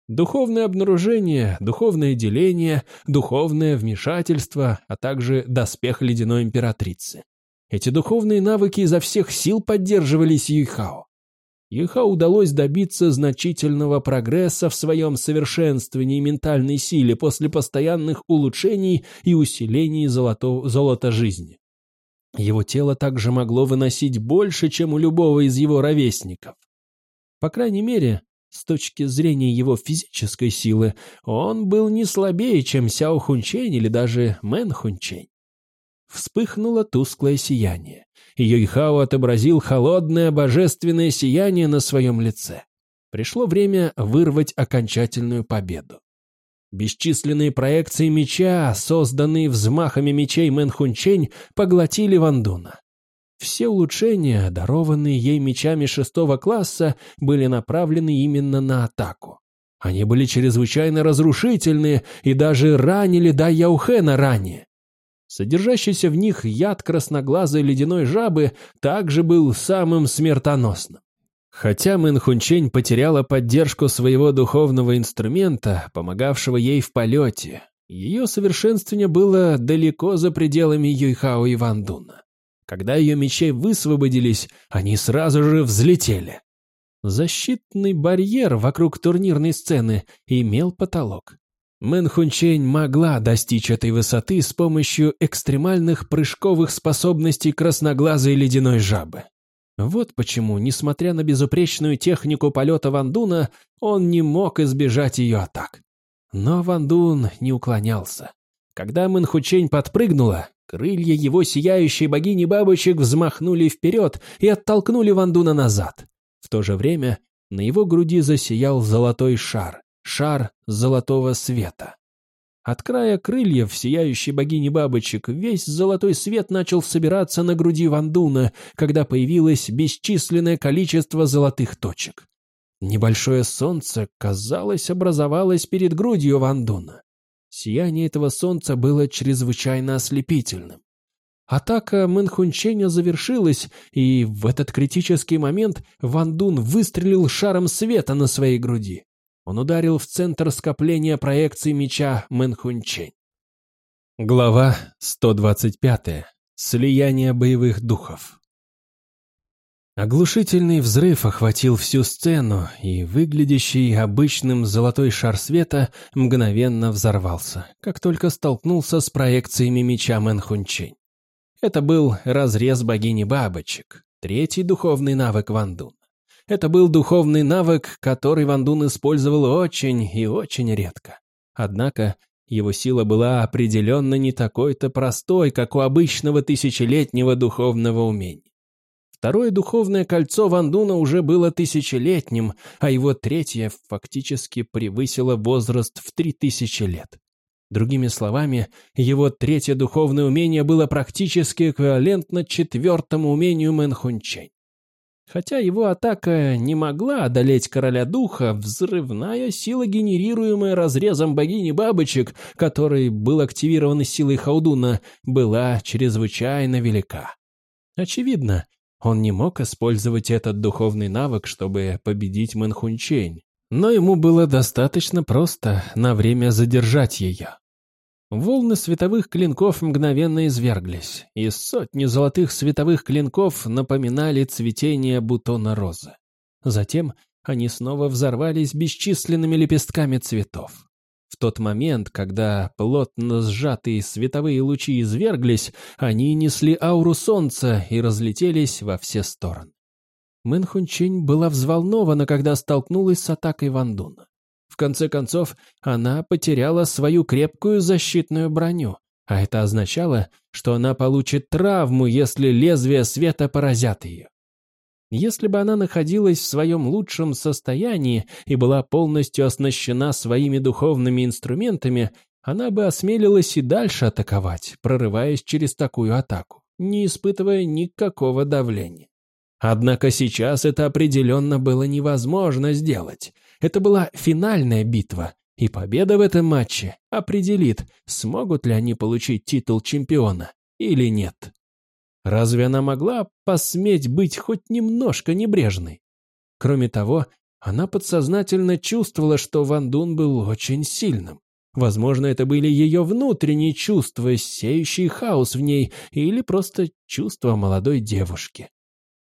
Духовное обнаружение, духовное деление, духовное вмешательство, а также доспех ледяной императрицы. Эти духовные навыки изо всех сил поддерживались Юйхао. Юха удалось добиться значительного прогресса в своем совершенствовании ментальной силе после постоянных улучшений и усилений золото, золота жизни. Его тело также могло выносить больше, чем у любого из его ровесников. По крайней мере, с точки зрения его физической силы, он был не слабее, чем Сяо Хунчень или даже Мэн Хунчень. Вспыхнуло тусклое сияние. Юйхао отобразил холодное божественное сияние на своем лице. Пришло время вырвать окончательную победу. Бесчисленные проекции меча, созданные взмахами мечей Мэнхунчень, поглотили Вандуна. Все улучшения, дарованные ей мечами шестого класса, были направлены именно на атаку. Они были чрезвычайно разрушительные и даже ранили Дай Яухена ранее. Содержащийся в них яд красноглазой ледяной жабы также был самым смертоносным. Хотя Мэн Хунчень потеряла поддержку своего духовного инструмента, помогавшего ей в полете, ее совершенствование было далеко за пределами Юйхао и Вандуна. Когда ее мечи высвободились, они сразу же взлетели. Защитный барьер вокруг турнирной сцены имел потолок. Мэн Хунчень могла достичь этой высоты с помощью экстремальных прыжковых способностей красноглазой ледяной жабы. Вот почему, несмотря на безупречную технику полета Вандуна, он не мог избежать ее атак. Но Вандун не уклонялся. Когда Мэн Хунчень подпрыгнула, крылья его сияющей богини бабочек взмахнули вперед и оттолкнули Вандуна назад. В то же время на его груди засиял золотой шар, шар золотого света. От края крыльев сияющей богини бабочек весь золотой свет начал собираться на груди Вандуна, когда появилось бесчисленное количество золотых точек. Небольшое солнце, казалось, образовалось перед грудью Вандуна. Сияние этого солнца было чрезвычайно ослепительным. Атака Мэнхунченя завершилась, и в этот критический момент Вандун выстрелил шаром света на своей груди. Он ударил в центр скопления проекции меча Мэнхунчень. Глава 125. Слияние боевых духов. Оглушительный взрыв охватил всю сцену, и выглядящий обычным золотой шар света мгновенно взорвался, как только столкнулся с проекциями меча Мэнхунчень. Это был разрез богини бабочек, третий духовный навык Вандун. Это был духовный навык, который Ван Дун использовал очень и очень редко. Однако его сила была определенно не такой-то простой, как у обычного тысячелетнего духовного умения. Второе духовное кольцо Ван Дуна уже было тысячелетним, а его третье фактически превысило возраст в три тысячи лет. Другими словами, его третье духовное умение было практически эквивалентно четвертому умению Мэнхунчень. Хотя его атака не могла одолеть короля духа, взрывная сила, генерируемая разрезом богини бабочек, который был активирован силой Хаудуна, была чрезвычайно велика. Очевидно, он не мог использовать этот духовный навык, чтобы победить Мэнхунчень, но ему было достаточно просто на время задержать ее. Волны световых клинков мгновенно изверглись, и сотни золотых световых клинков напоминали цветение бутона розы. Затем они снова взорвались бесчисленными лепестками цветов. В тот момент, когда плотно сжатые световые лучи изверглись, они несли ауру солнца и разлетелись во все стороны. Мэн Хунчень была взволнована, когда столкнулась с атакой Вандуна. В конце концов, она потеряла свою крепкую защитную броню, а это означало, что она получит травму, если лезвия света поразят ее. Если бы она находилась в своем лучшем состоянии и была полностью оснащена своими духовными инструментами, она бы осмелилась и дальше атаковать, прорываясь через такую атаку, не испытывая никакого давления. Однако сейчас это определенно было невозможно сделать. Это была финальная битва, и победа в этом матче определит, смогут ли они получить титул чемпиона или нет. Разве она могла посметь быть хоть немножко небрежной? Кроме того, она подсознательно чувствовала, что Ван Дун был очень сильным. Возможно, это были ее внутренние чувства, сеющие хаос в ней, или просто чувства молодой девушки.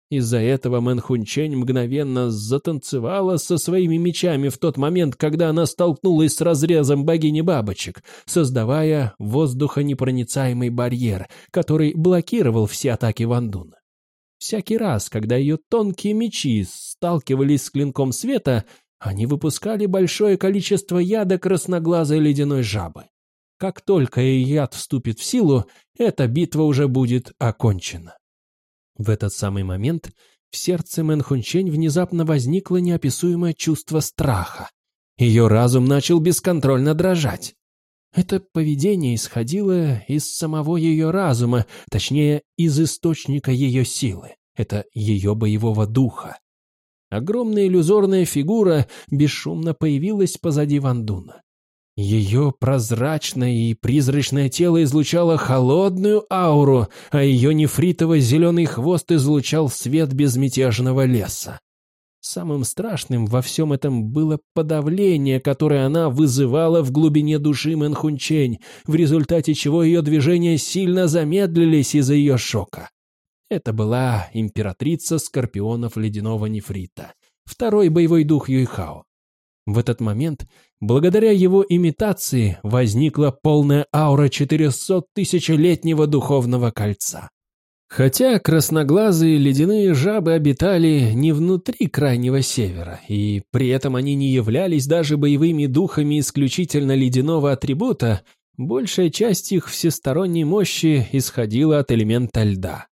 Из-за этого Мэн Хунчень мгновенно затанцевала со своими мечами в тот момент, когда она столкнулась с разрезом богини бабочек, создавая воздухонепроницаемый барьер, который блокировал все атаки Вандуна. Всякий раз, когда ее тонкие мечи сталкивались с клинком света, они выпускали большое количество яда красноглазой ледяной жабы. Как только яд вступит в силу, эта битва уже будет окончена. В этот самый момент в сердце Мэн Хунчень внезапно возникло неописуемое чувство страха. Ее разум начал бесконтрольно дрожать. Это поведение исходило из самого ее разума, точнее, из источника ее силы. Это ее боевого духа. Огромная иллюзорная фигура бесшумно появилась позади Вандуна. Ее прозрачное и призрачное тело излучало холодную ауру, а ее нефритово-зеленый хвост излучал свет безмятежного леса. Самым страшным во всем этом было подавление, которое она вызывала в глубине души Мэнхунчень, в результате чего ее движения сильно замедлились из-за ее шока. Это была императрица скорпионов ледяного нефрита, второй боевой дух Юйхао. В этот момент, благодаря его имитации, возникла полная аура 400-тысячелетнего духовного кольца. Хотя красноглазые ледяные жабы обитали не внутри Крайнего Севера, и при этом они не являлись даже боевыми духами исключительно ледяного атрибута, большая часть их всесторонней мощи исходила от элемента льда.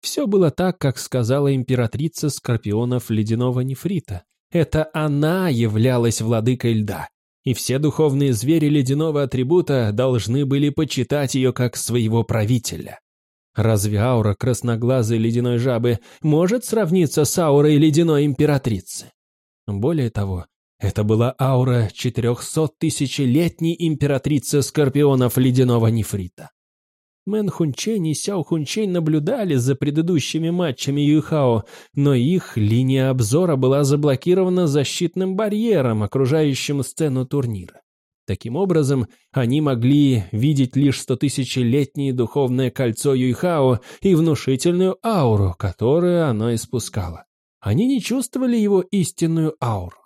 Все было так, как сказала императрица скорпионов ледяного нефрита, это она являлась владыкой льда, и все духовные звери ледяного атрибута должны были почитать ее как своего правителя. Разве аура красноглазой ледяной жабы может сравниться с аурой ледяной императрицы? Более того, это была аура 400-тысячелетней императрицы скорпионов ледяного нефрита. Мэн Хунчень и Сяо Хунчень наблюдали за предыдущими матчами Юйхао, но их линия обзора была заблокирована защитным барьером, окружающим сцену турнира. Таким образом, они могли видеть лишь стотысячелетнее духовное кольцо Юйхао и внушительную ауру, которую оно испускало. Они не чувствовали его истинную ауру.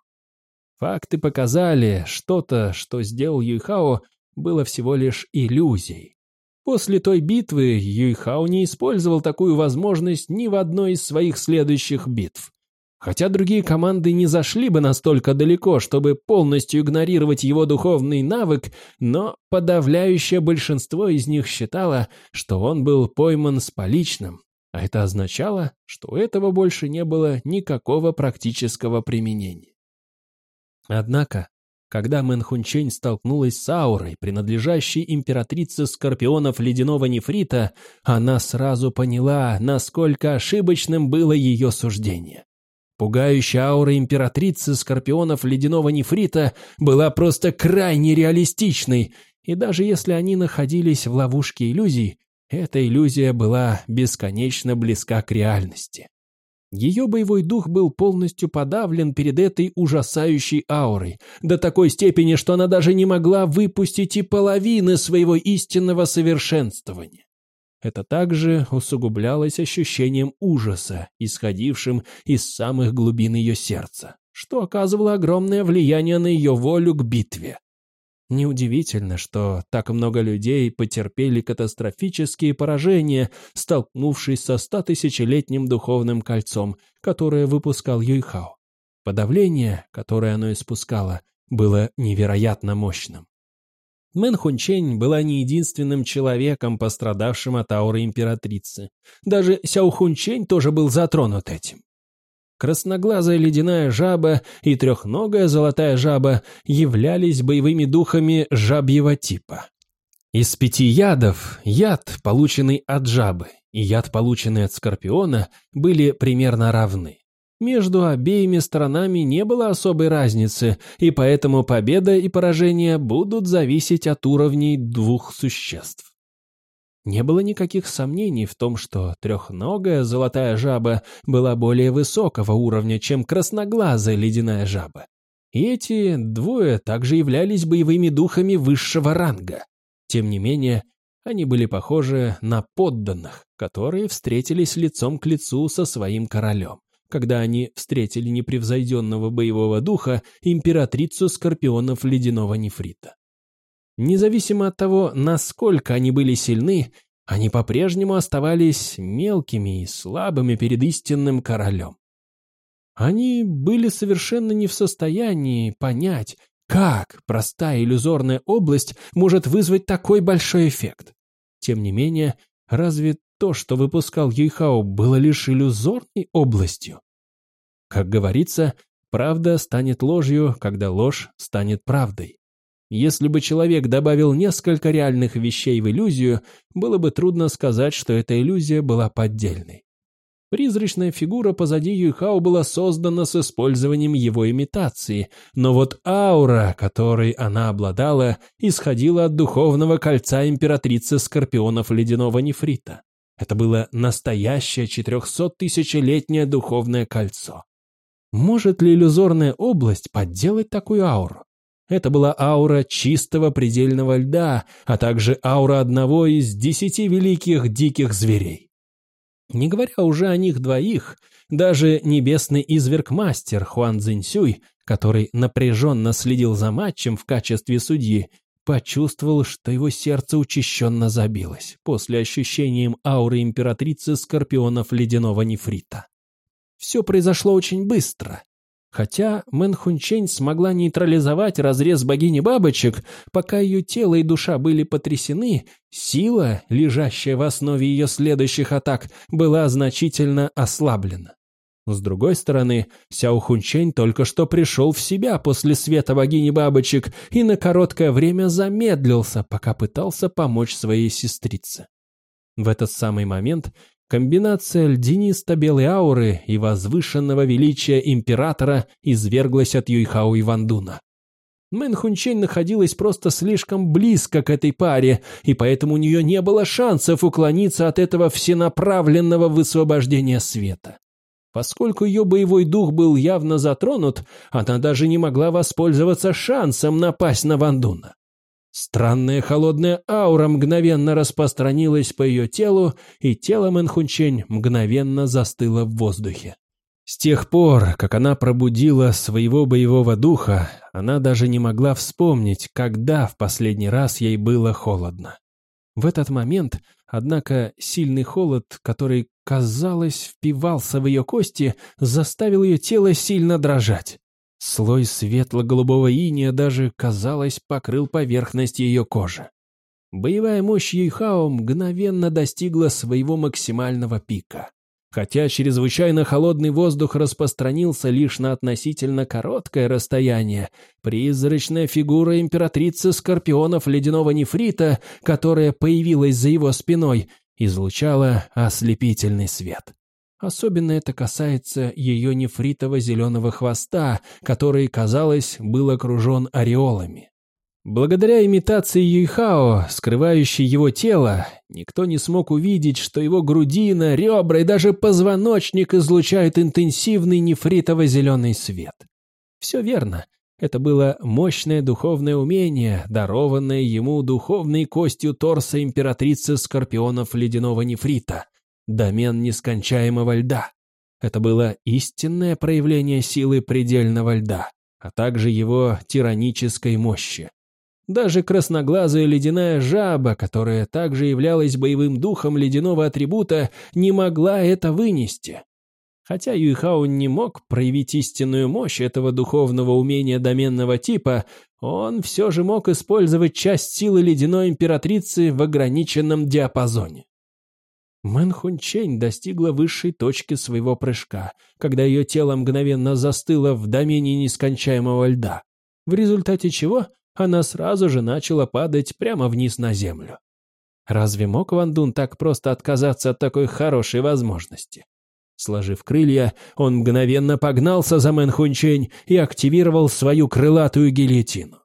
Факты показали, что-то, что сделал Юйхао, было всего лишь иллюзией. После той битвы Юйхао не использовал такую возможность ни в одной из своих следующих битв. Хотя другие команды не зашли бы настолько далеко, чтобы полностью игнорировать его духовный навык, но подавляющее большинство из них считало, что он был пойман с поличным, а это означало, что у этого больше не было никакого практического применения. Однако когда Мэн Хунчень столкнулась с аурой, принадлежащей императрице скорпионов ледяного нефрита, она сразу поняла, насколько ошибочным было ее суждение. Пугающая аура императрицы скорпионов ледяного нефрита была просто крайне реалистичной, и даже если они находились в ловушке иллюзий, эта иллюзия была бесконечно близка к реальности. Ее боевой дух был полностью подавлен перед этой ужасающей аурой, до такой степени, что она даже не могла выпустить и половины своего истинного совершенствования. Это также усугублялось ощущением ужаса, исходившим из самых глубин ее сердца, что оказывало огромное влияние на ее волю к битве. Неудивительно, что так много людей потерпели катастрофические поражения, столкнувшись со стотысячелетним духовным кольцом, которое выпускал Юйхао. Подавление, которое оно испускало, было невероятно мощным. Мэн Хунчень была не единственным человеком, пострадавшим от ауры императрицы. Даже Сяо Хунчень тоже был затронут этим. Красноглазая ледяная жаба и трехногая золотая жаба являлись боевыми духами жабьего типа. Из пяти ядов яд, полученный от жабы, и яд, полученный от скорпиона, были примерно равны. Между обеими сторонами не было особой разницы, и поэтому победа и поражение будут зависеть от уровней двух существ. Не было никаких сомнений в том, что трехногая золотая жаба была более высокого уровня, чем красноглазая ледяная жаба. И эти двое также являлись боевыми духами высшего ранга. Тем не менее, они были похожи на подданных, которые встретились лицом к лицу со своим королем, когда они встретили непревзойденного боевого духа императрицу скорпионов ледяного нефрита. Независимо от того, насколько они были сильны, они по-прежнему оставались мелкими и слабыми перед истинным королем. Они были совершенно не в состоянии понять, как простая иллюзорная область может вызвать такой большой эффект. Тем не менее, разве то, что выпускал Юйхао, было лишь иллюзорной областью? Как говорится, правда станет ложью, когда ложь станет правдой. Если бы человек добавил несколько реальных вещей в иллюзию, было бы трудно сказать, что эта иллюзия была поддельной. Призрачная фигура позади Юйхао была создана с использованием его имитации, но вот аура, которой она обладала, исходила от духовного кольца императрицы Скорпионов Ледяного Нефрита. Это было настоящее 400-тысячелетнее духовное кольцо. Может ли иллюзорная область подделать такую ауру? Это была аура чистого предельного льда, а также аура одного из десяти великих диких зверей. Не говоря уже о них двоих, даже небесный изверг-мастер Хуан Цзиньсюй, который напряженно следил за матчем в качестве судьи, почувствовал, что его сердце учащенно забилось после ощущения ауры императрицы скорпионов ледяного нефрита. Все произошло очень быстро, Хотя Мэн Хунчень смогла нейтрализовать разрез богини бабочек, пока ее тело и душа были потрясены, сила, лежащая в основе ее следующих атак, была значительно ослаблена. С другой стороны, Сяо Хунчень только что пришел в себя после света богини бабочек и на короткое время замедлился, пока пытался помочь своей сестрице. В этот самый момент Комбинация льдинисто-белой ауры и возвышенного величия императора изверглась от Юйхао и Вандуна. Мэн Хунчень находилась просто слишком близко к этой паре, и поэтому у нее не было шансов уклониться от этого всенаправленного высвобождения света. Поскольку ее боевой дух был явно затронут, она даже не могла воспользоваться шансом напасть на Вандуна. Странная холодная аура мгновенно распространилась по ее телу, и тело Мэнхунчень мгновенно застыло в воздухе. С тех пор, как она пробудила своего боевого духа, она даже не могла вспомнить, когда в последний раз ей было холодно. В этот момент, однако, сильный холод, который, казалось, впивался в ее кости, заставил ее тело сильно дрожать. Слой светло-голубого иния даже, казалось, покрыл поверхность ее кожи. Боевая мощь Юйхао мгновенно достигла своего максимального пика. Хотя чрезвычайно холодный воздух распространился лишь на относительно короткое расстояние, призрачная фигура императрицы скорпионов ледяного нефрита, которая появилась за его спиной, излучала ослепительный свет. Особенно это касается ее нефритово-зеленого хвоста, который, казалось, был окружен ореолами. Благодаря имитации Юйхао, скрывающей его тело, никто не смог увидеть, что его грудина, ребра и даже позвоночник излучают интенсивный нефритово-зеленый свет. Все верно. Это было мощное духовное умение, дарованное ему духовной костью торса императрицы скорпионов ледяного нефрита, домен нескончаемого льда. Это было истинное проявление силы предельного льда, а также его тиранической мощи. Даже красноглазая ледяная жаба, которая также являлась боевым духом ледяного атрибута, не могла это вынести. Хотя Юйхао не мог проявить истинную мощь этого духовного умения доменного типа, он все же мог использовать часть силы ледяной императрицы в ограниченном диапазоне. Мэн Хунчень достигла высшей точки своего прыжка, когда ее тело мгновенно застыло в домене нескончаемого льда, в результате чего она сразу же начала падать прямо вниз на землю. Разве мог Ван Дун так просто отказаться от такой хорошей возможности? Сложив крылья, он мгновенно погнался за Мэн Хунчень и активировал свою крылатую гильотину.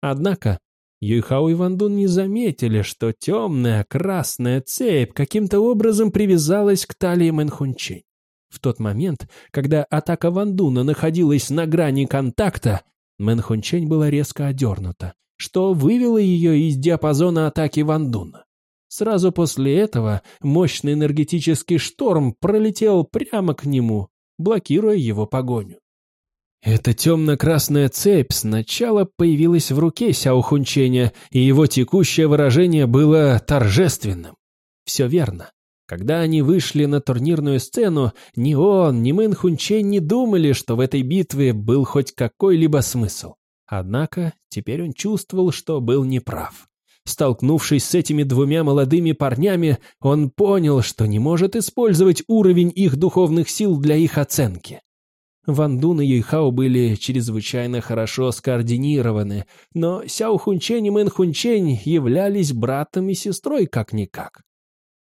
Однако Юйхао и Вандун не заметили, что темная красная цепь каким-то образом привязалась к талии Мэнхунчень. В тот момент, когда атака Вандуна находилась на грани контакта, Мэнхунчень была резко одернута, что вывело ее из диапазона атаки Вандуна. Сразу после этого мощный энергетический шторм пролетел прямо к нему, блокируя его погоню. Эта темно-красная цепь сначала появилась в руке Сяо Хунченя, и его текущее выражение было торжественным. Все верно. Когда они вышли на турнирную сцену, ни он, ни Мэн Хунчень не думали, что в этой битве был хоть какой-либо смысл. Однако теперь он чувствовал, что был неправ. Столкнувшись с этими двумя молодыми парнями, он понял, что не может использовать уровень их духовных сил для их оценки. Ван Дун и Юйхао были чрезвычайно хорошо скоординированы, но Сяо Хунчень и Мэн Хунчень являлись братом и сестрой как-никак.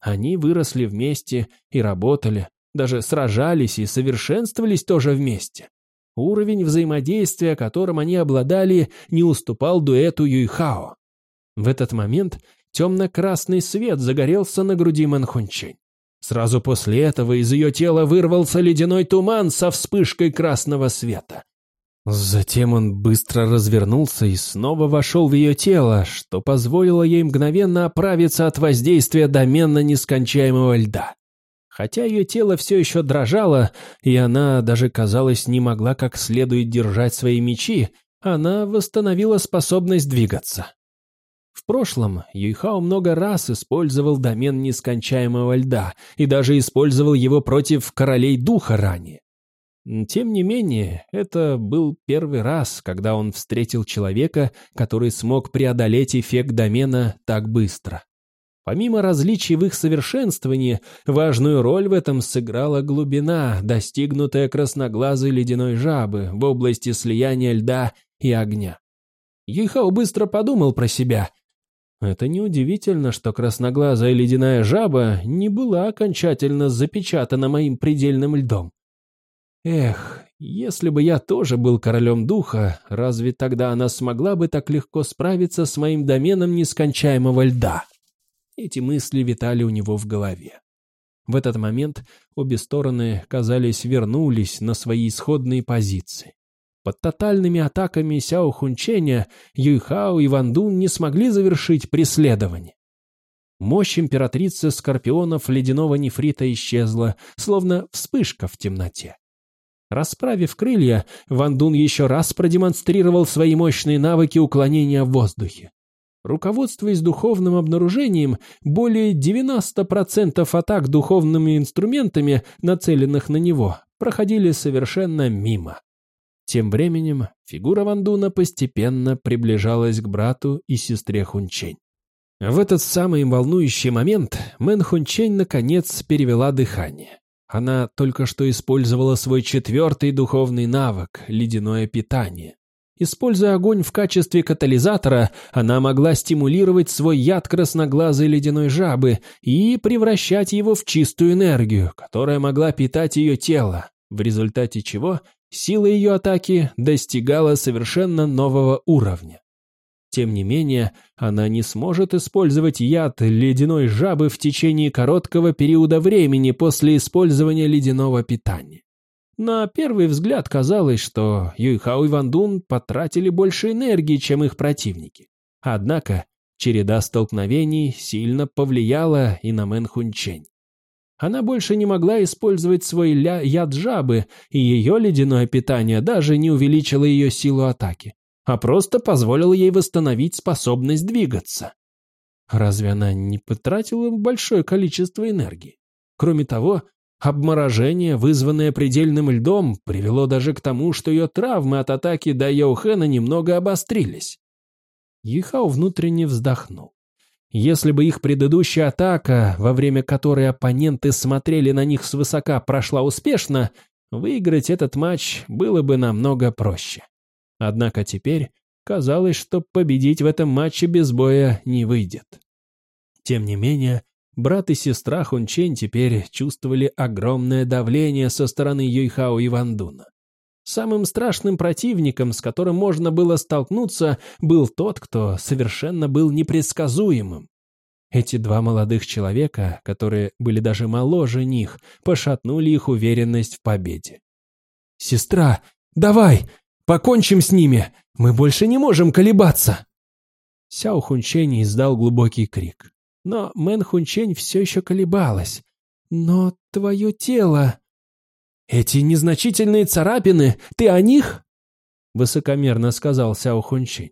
Они выросли вместе и работали, даже сражались и совершенствовались тоже вместе. Уровень взаимодействия, которым они обладали, не уступал дуэту Юйхао. В этот момент темно-красный свет загорелся на груди Мэн Хунчень. Сразу после этого из ее тела вырвался ледяной туман со вспышкой красного света. Затем он быстро развернулся и снова вошел в ее тело, что позволило ей мгновенно оправиться от воздействия домена нескончаемого льда. Хотя ее тело все еще дрожало, и она даже, казалось, не могла как следует держать свои мечи, она восстановила способность двигаться. В прошлом Юйхао много раз использовал домен нескончаемого льда и даже использовал его против королей духа ранее. Тем не менее, это был первый раз, когда он встретил человека, который смог преодолеть эффект домена так быстро. Помимо различий в их совершенствовании, важную роль в этом сыграла глубина, достигнутая красноглазой ледяной жабы в области слияния льда и огня. Юйхао быстро подумал про себя это неудивительно, что красноглазая ледяная жаба не была окончательно запечатана моим предельным льдом. Эх, если бы я тоже был королем духа, разве тогда она смогла бы так легко справиться с моим доменом нескончаемого льда? Эти мысли витали у него в голове. В этот момент обе стороны, казались, вернулись на свои исходные позиции. Под тотальными атаками Сяо Хунченя Юйхао и Ван Дун не смогли завершить преследование. Мощь императрицы скорпионов ледяного нефрита исчезла, словно вспышка в темноте. Расправив крылья, Ван Дун еще раз продемонстрировал свои мощные навыки уклонения в воздухе. Руководствуясь духовным обнаружением, более 90% атак духовными инструментами, нацеленных на него, проходили совершенно мимо. Тем временем фигура Вандуна постепенно приближалась к брату и сестре Хунчень. В этот самый волнующий момент Мэн Хунчень наконец перевела дыхание. Она только что использовала свой четвертый духовный навык – ледяное питание. Используя огонь в качестве катализатора, она могла стимулировать свой яд красноглазой ледяной жабы и превращать его в чистую энергию, которая могла питать ее тело, в результате чего Сила ее атаки достигала совершенно нового уровня. Тем не менее, она не сможет использовать яд ледяной жабы в течение короткого периода времени после использования ледяного питания. На первый взгляд казалось, что Юйхао и Ван Дун потратили больше энергии, чем их противники. Однако череда столкновений сильно повлияла и на Мэн Хунчень. Она больше не могла использовать свой яд жабы, и ее ледяное питание даже не увеличило ее силу атаки, а просто позволило ей восстановить способность двигаться. Разве она не потратила большое количество энергии? Кроме того, Обморожение, вызванное предельным льдом, привело даже к тому, что ее травмы от атаки до Йоухэна немного обострились. Ехау внутренне вздохнул. Если бы их предыдущая атака, во время которой оппоненты смотрели на них свысока, прошла успешно, выиграть этот матч было бы намного проще. Однако теперь казалось, что победить в этом матче без боя не выйдет. Тем не менее, Брат и сестра Хунчень теперь чувствовали огромное давление со стороны Юйхао и Вандуна. Самым страшным противником, с которым можно было столкнуться, был тот, кто совершенно был непредсказуемым. Эти два молодых человека, которые были даже моложе них, пошатнули их уверенность в победе. «Сестра, давай, покончим с ними! Мы больше не можем колебаться!» Сяо Хунчень издал глубокий крик. Но Мэн Хунчень все еще колебалась. «Но твое тело...» «Эти незначительные царапины, ты о них?» Высокомерно сказал Сяо Хунчень.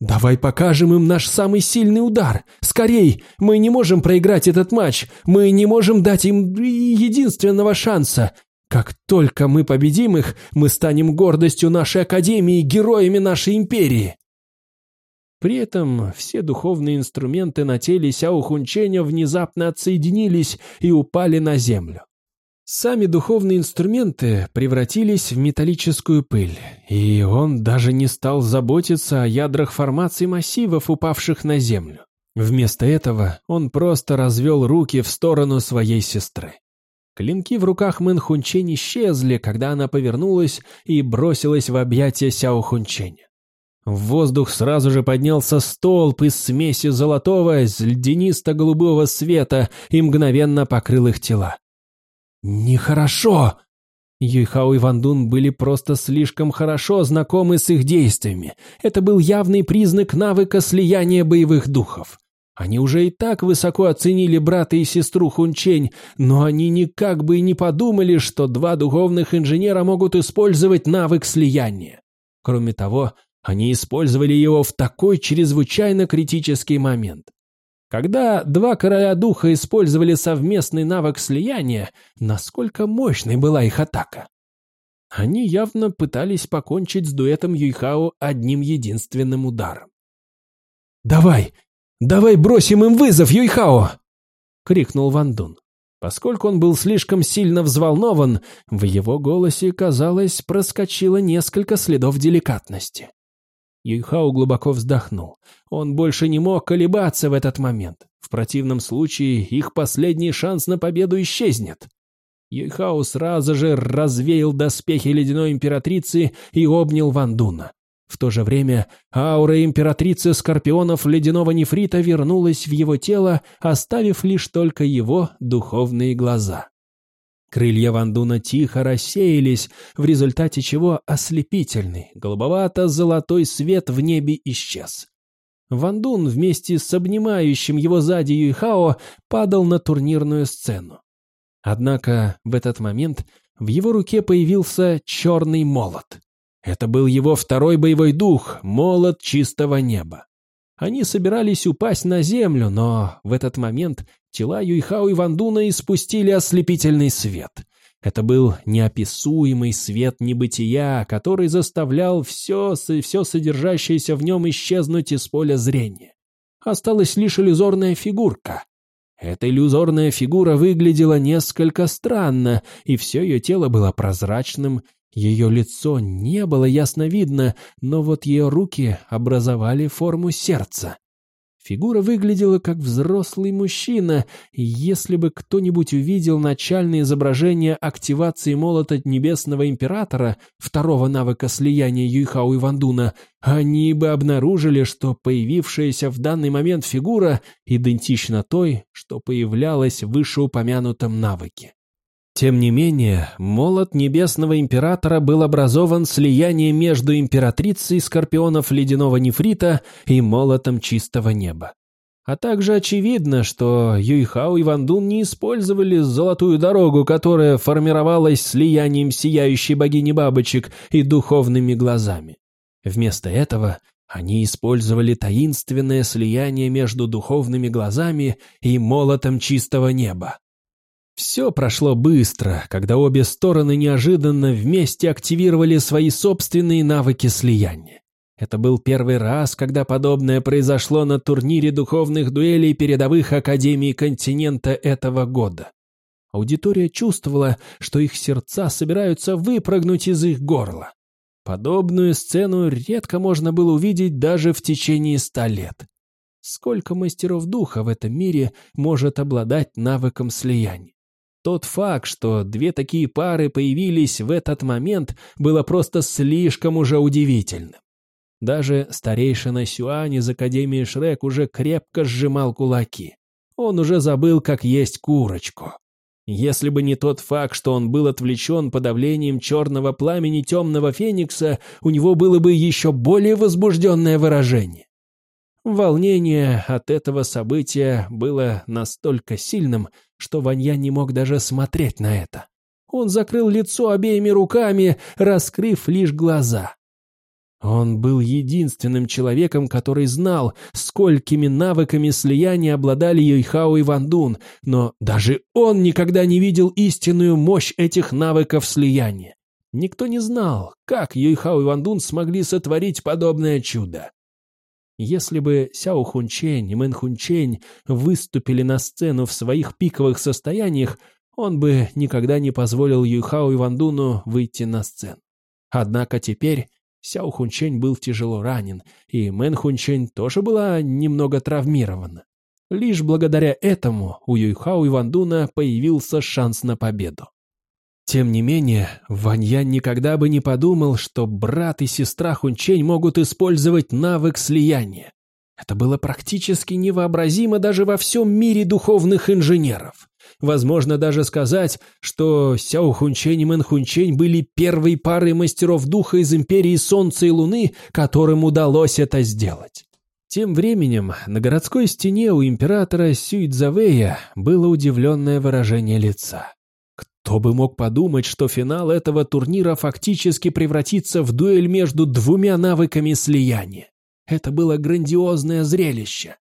«Давай покажем им наш самый сильный удар! Скорей! Мы не можем проиграть этот матч! Мы не можем дать им единственного шанса! Как только мы победим их, мы станем гордостью нашей Академии и героями нашей Империи!» При этом все духовные инструменты на теле Сяо Хунченя внезапно отсоединились и упали на землю. Сами духовные инструменты превратились в металлическую пыль, и он даже не стал заботиться о ядрах формации массивов, упавших на землю. Вместо этого он просто развел руки в сторону своей сестры. Клинки в руках Мэн Хунчень исчезли, когда она повернулась и бросилась в объятия Сяо Хунченя. В воздух сразу же поднялся столб из смеси золотого с льдинисто-голубого света и мгновенно покрыл их тела. «Нехорошо!» Юйхао и Вандун были просто слишком хорошо знакомы с их действиями. Это был явный признак навыка слияния боевых духов. Они уже и так высоко оценили брата и сестру Хунчень, но они никак бы и не подумали, что два духовных инженера могут использовать навык слияния. Кроме того, они использовали его в такой чрезвычайно критический момент. Когда два короля духа использовали совместный навык слияния, насколько мощной была их атака? Они явно пытались покончить с дуэтом Юйхао одним единственным ударом. «Давай! Давай бросим им вызов, Юйхао!» — крикнул Ван Дун. Поскольку он был слишком сильно взволнован, в его голосе, казалось, проскочило несколько следов деликатности. Юйхао глубоко вздохнул. Он больше не мог колебаться в этот момент. В противном случае их последний шанс на победу исчезнет. Юйхао сразу же развеял доспехи ледяной императрицы и обнял Вандуна. В то же время аура императрицы скорпионов ледяного нефрита вернулась в его тело, оставив лишь только его духовные глаза. Крылья Вандуна тихо рассеялись, в результате чего ослепительный, голубовато-золотой свет в небе исчез. Вандун вместе с обнимающим его сзади Юйхао падал на турнирную сцену. Однако в этот момент в его руке появился черный молот. Это был его второй боевой дух, молот чистого неба. Они собирались упасть на землю, но в этот момент тела Юйхао и Вандуна испустили ослепительный свет. Это был неописуемый свет небытия, который заставлял все, все содержащееся в нем исчезнуть из поля зрения. Осталась лишь иллюзорная фигурка. Эта иллюзорная фигура выглядела несколько странно, и все ее тело было прозрачным ее лицо не было ясно видно, но вот ее руки образовали форму сердца. Фигура выглядела как взрослый мужчина, и если бы кто-нибудь увидел начальное изображение активации молота Небесного Императора, второго навыка слияния Юйхао и Вандуна, они бы обнаружили, что появившаяся в данный момент фигура идентична той, что появлялась в вышеупомянутом навыке. Тем не менее, молот Небесного Императора был образован слиянием между императрицей скорпионов ледяного нефрита и молотом чистого неба. А также очевидно, что Юйхао и Вандун не использовали золотую дорогу, которая формировалась слиянием сияющей богини бабочек и духовными глазами. Вместо этого они использовали таинственное слияние между духовными глазами и молотом чистого неба. Все прошло быстро, когда обе стороны неожиданно вместе активировали свои собственные навыки слияния. Это был первый раз, когда подобное произошло на турнире духовных дуэлей передовых академий континента этого года. Аудитория чувствовала, что их сердца собираются выпрыгнуть из их горла. Подобную сцену редко можно было увидеть даже в течение ста лет. Сколько мастеров духа в этом мире может обладать навыком слияния? Тот факт, что две такие пары появились в этот момент, было просто слишком уже удивительным. Даже старейшина Сюань из Академии Шрек уже крепко сжимал кулаки. Он уже забыл, как есть курочку. Если бы не тот факт, что он был отвлечен подавлением черного пламени темного феникса, у него было бы еще более возбужденное выражение. Волнение от этого события было настолько сильным, что Ванья не мог даже смотреть на это. Он закрыл лицо обеими руками, раскрыв лишь глаза. Он был единственным человеком, который знал, сколькими навыками слияния обладали Юйхао и Вандун, но даже он никогда не видел истинную мощь этих навыков слияния. Никто не знал, как Юйхао и Вандун смогли сотворить подобное чудо. Если бы Сяо Хунчень и Мэн Хунчень выступили на сцену в своих пиковых состояниях, он бы никогда не позволил Юйхао и Вандуну выйти на сцену. Однако теперь Сяо Хунчень был тяжело ранен, и Мэн Хунчень тоже была немного травмирована. Лишь благодаря этому у Юйхао и Вандуна появился шанс на победу. Тем не менее, Ваньян никогда бы не подумал, что брат и сестра Хунчень могут использовать навык слияния. Это было практически невообразимо даже во всем мире духовных инженеров. Возможно даже сказать, что Сяо Хунчень и Мэн Хунчень были первой парой мастеров духа из Империи Солнца и Луны, которым удалось это сделать. Тем временем на городской стене у императора Сюйцзавея было удивленное выражение лица. Кто бы мог подумать, что финал этого турнира фактически превратится в дуэль между двумя навыками слияния. Это было грандиозное зрелище.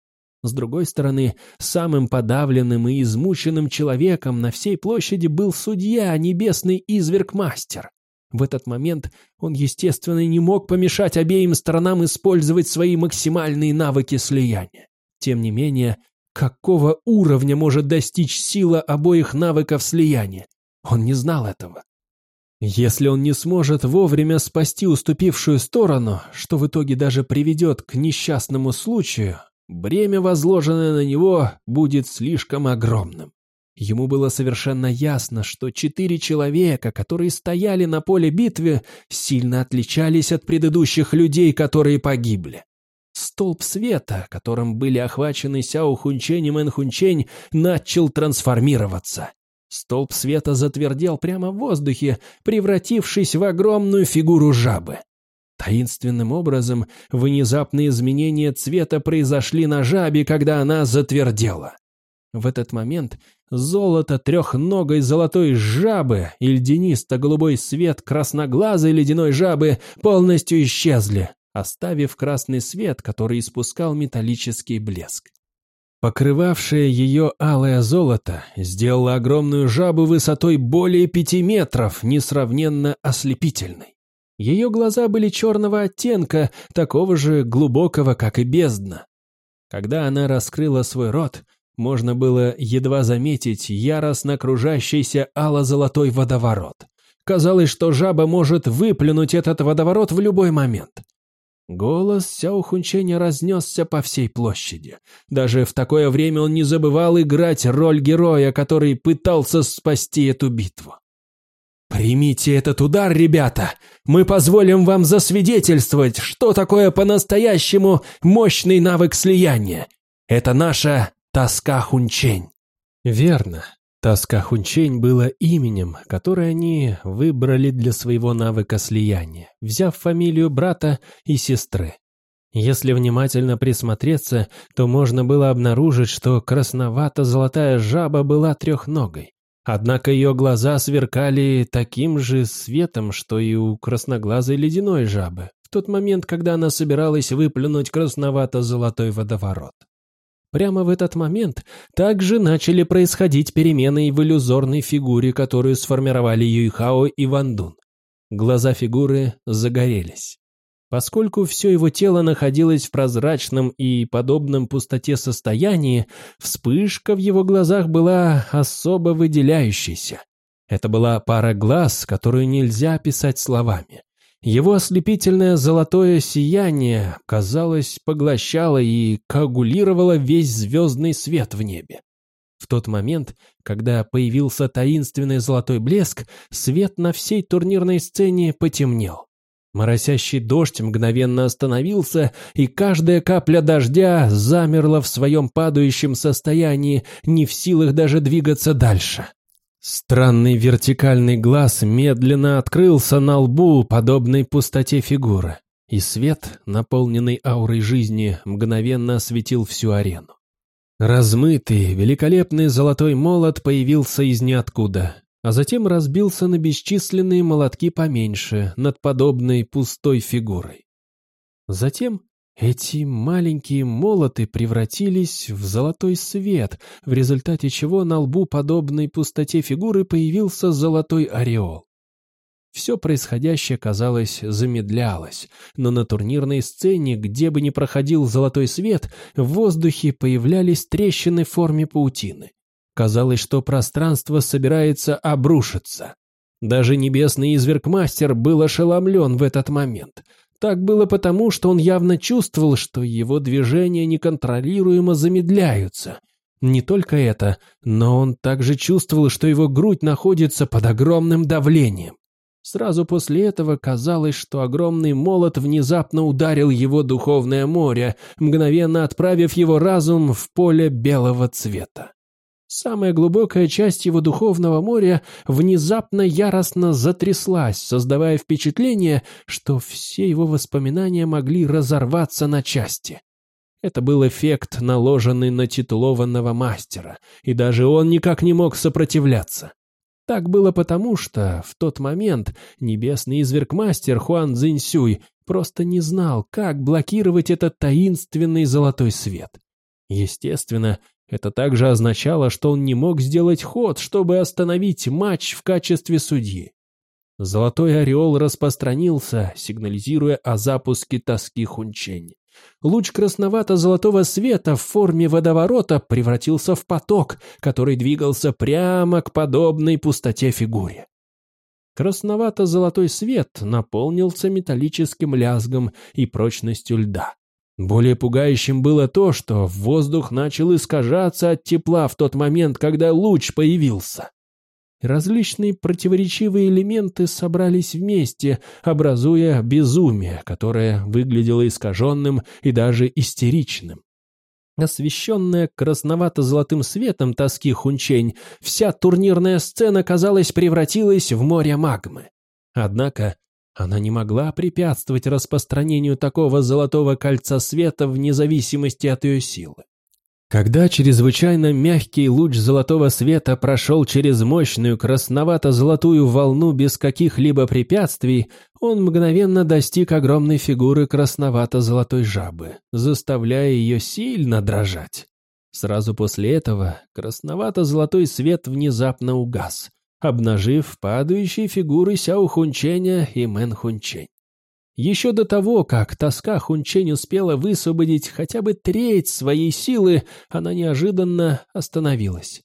С другой стороны, самым подавленным и измученным человеком на всей площади был судья, небесный изверг-мастер. В этот момент он, естественно, не мог помешать обеим сторонам использовать свои максимальные навыки слияния. Тем не менее, какого уровня может достичь сила обоих навыков слияния? Он не знал этого. Если он не сможет вовремя спасти уступившую сторону, что в итоге даже приведет к несчастному случаю, бремя, возложенное на него, будет слишком огромным. Ему было совершенно ясно, что четыре человека, которые стояли на поле битвы, сильно отличались от предыдущих людей, которые погибли. Столб света, которым были охвачены Сяо Хунчень и Мэн Хунчень, начал трансформироваться. Столб света затвердел прямо в воздухе, превратившись в огромную фигуру жабы. Таинственным образом внезапные изменения цвета произошли на жабе, когда она затвердела. В этот момент золото трехногой золотой жабы и льдинисто-голубой свет красноглазой ледяной жабы полностью исчезли, оставив красный свет, который испускал металлический блеск. Покрывавшее ее алое золото сделало огромную жабу высотой более пяти метров, несравненно ослепительной. Ее глаза были черного оттенка, такого же глубокого, как и бездна. Когда она раскрыла свой рот, можно было едва заметить яростно окружающийся ало-золотой водоворот. Казалось, что жаба может выплюнуть этот водоворот в любой момент. Голос Сяо Хунченя разнесся по всей площади. Даже в такое время он не забывал играть роль героя, который пытался спасти эту битву. «Примите этот удар, ребята! Мы позволим вам засвидетельствовать, что такое по-настоящему мощный навык слияния. Это наша тоска Хунчень». Верно. Тоска Хунчень было именем, которое они выбрали для своего навыка слияния, взяв фамилию брата и сестры. Если внимательно присмотреться, то можно было обнаружить, что красновато-золотая жаба была трехногой. Однако ее глаза сверкали таким же светом, что и у красноглазой ледяной жабы, в тот момент, когда она собиралась выплюнуть красновато-золотой водоворот. Прямо в этот момент также начали происходить перемены в иллюзорной фигуре, которую сформировали Юйхао и Вандун. Глаза фигуры загорелись. Поскольку все его тело находилось в прозрачном и подобном пустоте состоянии, вспышка в его глазах была особо выделяющейся. Это была пара глаз, которую нельзя описать словами. Его ослепительное золотое сияние, казалось, поглощало и коагулировало весь звездный свет в небе. В тот момент, когда появился таинственный золотой блеск, свет на всей турнирной сцене потемнел. Моросящий дождь мгновенно остановился, и каждая капля дождя замерла в своем падающем состоянии, не в силах даже двигаться дальше. Странный вертикальный глаз медленно открылся на лбу, подобной пустоте фигуры, и свет, наполненный аурой жизни, мгновенно осветил всю арену. Размытый, великолепный золотой молот появился из ниоткуда, а затем разбился на бесчисленные молотки поменьше над подобной пустой фигурой. Затем эти маленькие молоты превратились в золотой свет, в результате чего на лбу подобной пустоте фигуры появился золотой ореол. Все происходящее, казалось, замедлялось, но на турнирной сцене, где бы ни проходил золотой свет, в воздухе появлялись трещины в форме паутины. Казалось, что пространство собирается обрушиться. Даже небесный изверг-мастер был ошеломлен в этот момент — так было потому, что он явно чувствовал, что его движения неконтролируемо замедляются. Не только это, но он также чувствовал, что его грудь находится под огромным давлением. Сразу после этого казалось, что огромный молот внезапно ударил его духовное море, мгновенно отправив его разум в поле белого цвета. Самая глубокая часть его духовного моря внезапно яростно затряслась, создавая впечатление, что все его воспоминания могли разорваться на части. Это был эффект, наложенный на титулованного мастера, и даже он никак не мог сопротивляться. Так было потому, что в тот момент небесный изверг-мастер Хуан Цзиньсюй просто не знал, как блокировать этот таинственный золотой свет. Естественно, это также означало, что он не мог сделать ход, чтобы остановить матч в качестве судьи. Золотой ореол распространился, сигнализируя о запуске тоски Хунчень. Луч красновато-золотого света в форме водоворота превратился в поток, который двигался прямо к подобной пустоте фигуре. Красновато-золотой свет наполнился металлическим лязгом и прочностью льда. Более пугающим было то, что воздух начал искажаться от тепла в тот момент, когда луч появился. Различные противоречивые элементы собрались вместе, образуя безумие, которое выглядело искаженным и даже истеричным. Освещенная красновато-золотым светом тоски Хунчень, вся турнирная сцена, казалось, превратилась в море магмы. Однако она не могла препятствовать распространению такого золотого кольца света вне зависимости от ее силы. Когда чрезвычайно мягкий луч золотого света прошел через мощную красновато-золотую волну без каких-либо препятствий, он мгновенно достиг огромной фигуры красновато-золотой жабы, заставляя ее сильно дрожать. Сразу после этого красновато-золотой свет внезапно угас, обнажив падающие фигуры Сяо Хунченя и Мэн Хунчень. Еще до того, как тоска Хунчень успела высвободить хотя бы треть своей силы, она неожиданно остановилась.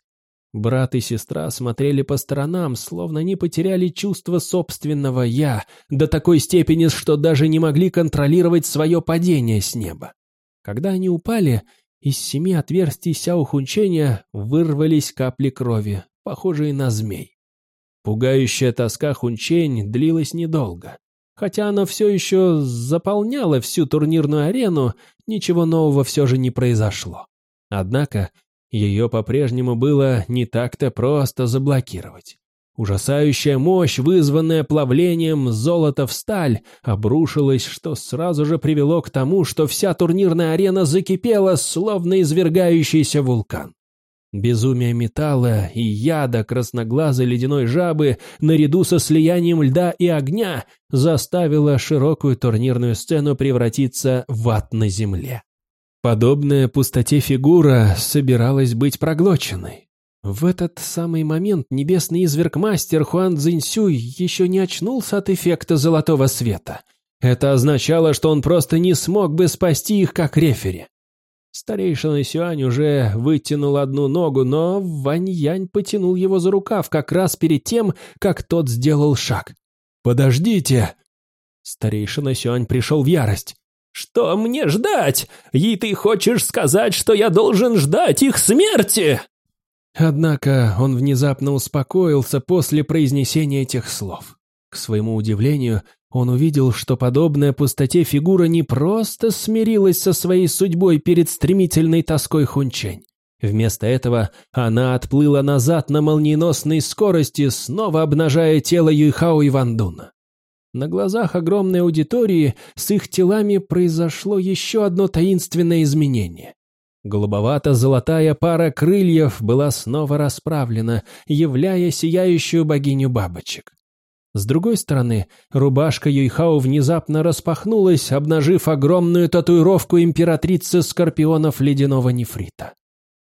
Брат и сестра смотрели по сторонам, словно они потеряли чувство собственного «я», до такой степени, что даже не могли контролировать свое падение с неба. Когда они упали, из семи отверстий Сяохунченя вырвались капли крови, похожие на змей. Пугающая тоска Хунчень длилась недолго. Хотя она все еще заполняла всю турнирную арену, ничего нового все же не произошло. Однако ее по-прежнему было не так-то просто заблокировать. Ужасающая мощь, вызванная плавлением золота в сталь, обрушилась, что сразу же привело к тому, что вся турнирная арена закипела, словно извергающийся вулкан. Безумие металла и яда красноглазой ледяной жабы наряду со слиянием льда и огня заставило широкую турнирную сцену превратиться в ад на земле. Подобная пустоте фигура собиралась быть проглоченной. В этот самый момент небесный изверг-мастер Хуан Цзиньсюй еще не очнулся от эффекта золотого света. Это означало, что он просто не смог бы спасти их как рефери. Старейшина Сюань уже вытянул одну ногу, но Вань Янь потянул его за рукав как раз перед тем, как тот сделал шаг. «Подождите!» Старейшина Сюань пришел в ярость. «Что мне ждать? И ты хочешь сказать, что я должен ждать их смерти?» Однако он внезапно успокоился после произнесения этих слов. К своему удивлению, он увидел, что подобная пустоте фигура не просто смирилась со своей судьбой перед стремительной тоской Хунчень. Вместо этого она отплыла назад на молниеносной скорости, снова обнажая тело Юйхао и Вандуна. На глазах огромной аудитории с их телами произошло еще одно таинственное изменение. Голубовато-золотая пара крыльев была снова расправлена, являя сияющую богиню бабочек. С другой стороны, рубашка Юйхао внезапно распахнулась, обнажив огромную татуировку императрицы скорпионов ледяного нефрита.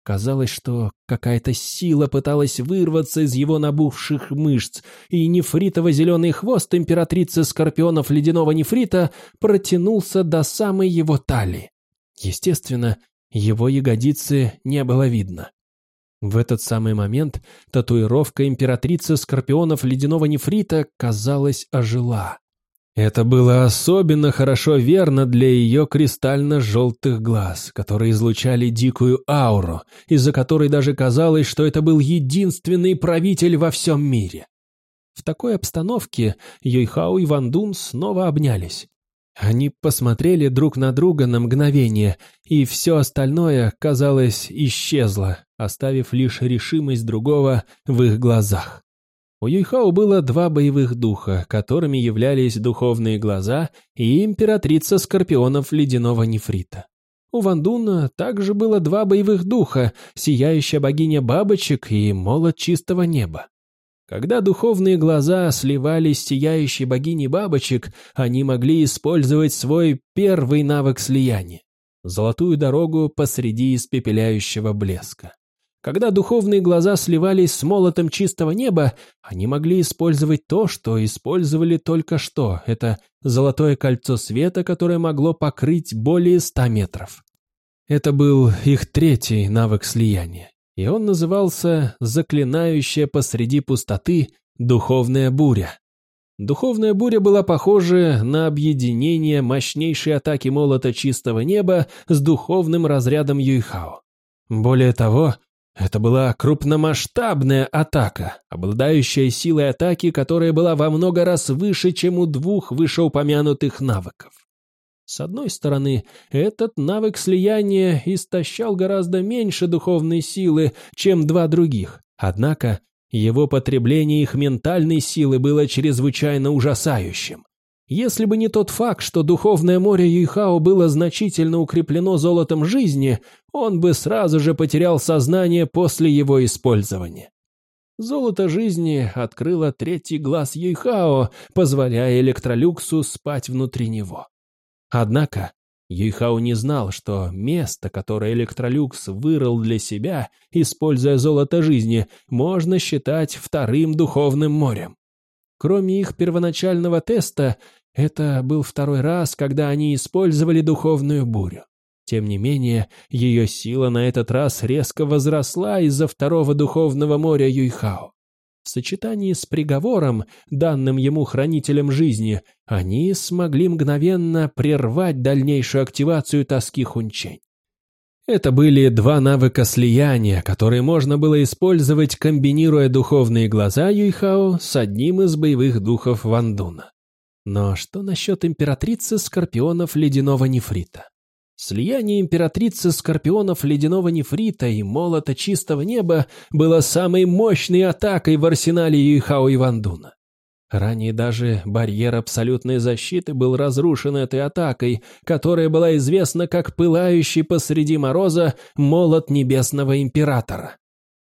Казалось, что какая-то сила пыталась вырваться из его набухших мышц, и нефритово-зеленый хвост императрицы скорпионов ледяного нефрита протянулся до самой его талии. Естественно, его ягодицы не было видно. В этот самый момент татуировка императрицы скорпионов ледяного нефрита, казалось, ожила. Это было особенно хорошо верно для ее кристально-желтых глаз, которые излучали дикую ауру, из-за которой даже казалось, что это был единственный правитель во всем мире. В такой обстановке Юйхао и Ван Дун снова обнялись. Они посмотрели друг на друга на мгновение, и все остальное, казалось, исчезло, оставив лишь решимость другого в их глазах. У Юйхао было два боевых духа, которыми являлись духовные глаза и императрица скорпионов ледяного нефрита. У Вандуна также было два боевых духа, сияющая богиня бабочек и молот чистого неба. Когда духовные глаза сливались с сияющей богиней бабочек, они могли использовать свой первый навык слияния – золотую дорогу посреди испепеляющего блеска. Когда духовные глаза сливались с молотом чистого неба, они могли использовать то, что использовали только что. Это золотое кольцо света, которое могло покрыть более ста метров. Это был их третий навык слияния, и он назывался «Заклинающая посреди пустоты духовная буря». Духовная буря была похожа на объединение мощнейшей атаки молота чистого неба с духовным разрядом Юйхао. Более того, это была крупномасштабная атака, обладающая силой атаки, которая была во много раз выше, чем у двух вышеупомянутых навыков. С одной стороны, этот навык слияния истощал гораздо меньше духовной силы, чем два других, однако его потребление их ментальной силы было чрезвычайно ужасающим. Если бы не тот факт, что духовное море Юйхао было значительно укреплено золотом жизни, он бы сразу же потерял сознание после его использования. Золото жизни открыло третий глаз Юйхао, позволяя электролюксу спать внутри него. Однако Юйхао не знал, что место, которое электролюкс вырыл для себя, используя золото жизни, можно считать вторым духовным морем. Кроме их первоначального теста, это был второй раз, когда они использовали духовную бурю. Тем не менее, ее сила на этот раз резко возросла из-за второго духовного моря Юйхао. В сочетании с приговором, данным ему хранителем жизни, они смогли мгновенно прервать дальнейшую активацию тоски Хунчень. Это были два навыка слияния, которые можно было использовать, комбинируя духовные глаза Юйхао с одним из боевых духов Вандуна. Но что насчет императрицы скорпионов ледяного нефрита? Слияние императрицы скорпионов ледяного нефрита и молота чистого неба было самой мощной атакой в арсенале Юйхао и Вандуна. Ранее даже барьер абсолютной защиты был разрушен этой атакой, которая была известна как пылающий посреди мороза молот небесного императора.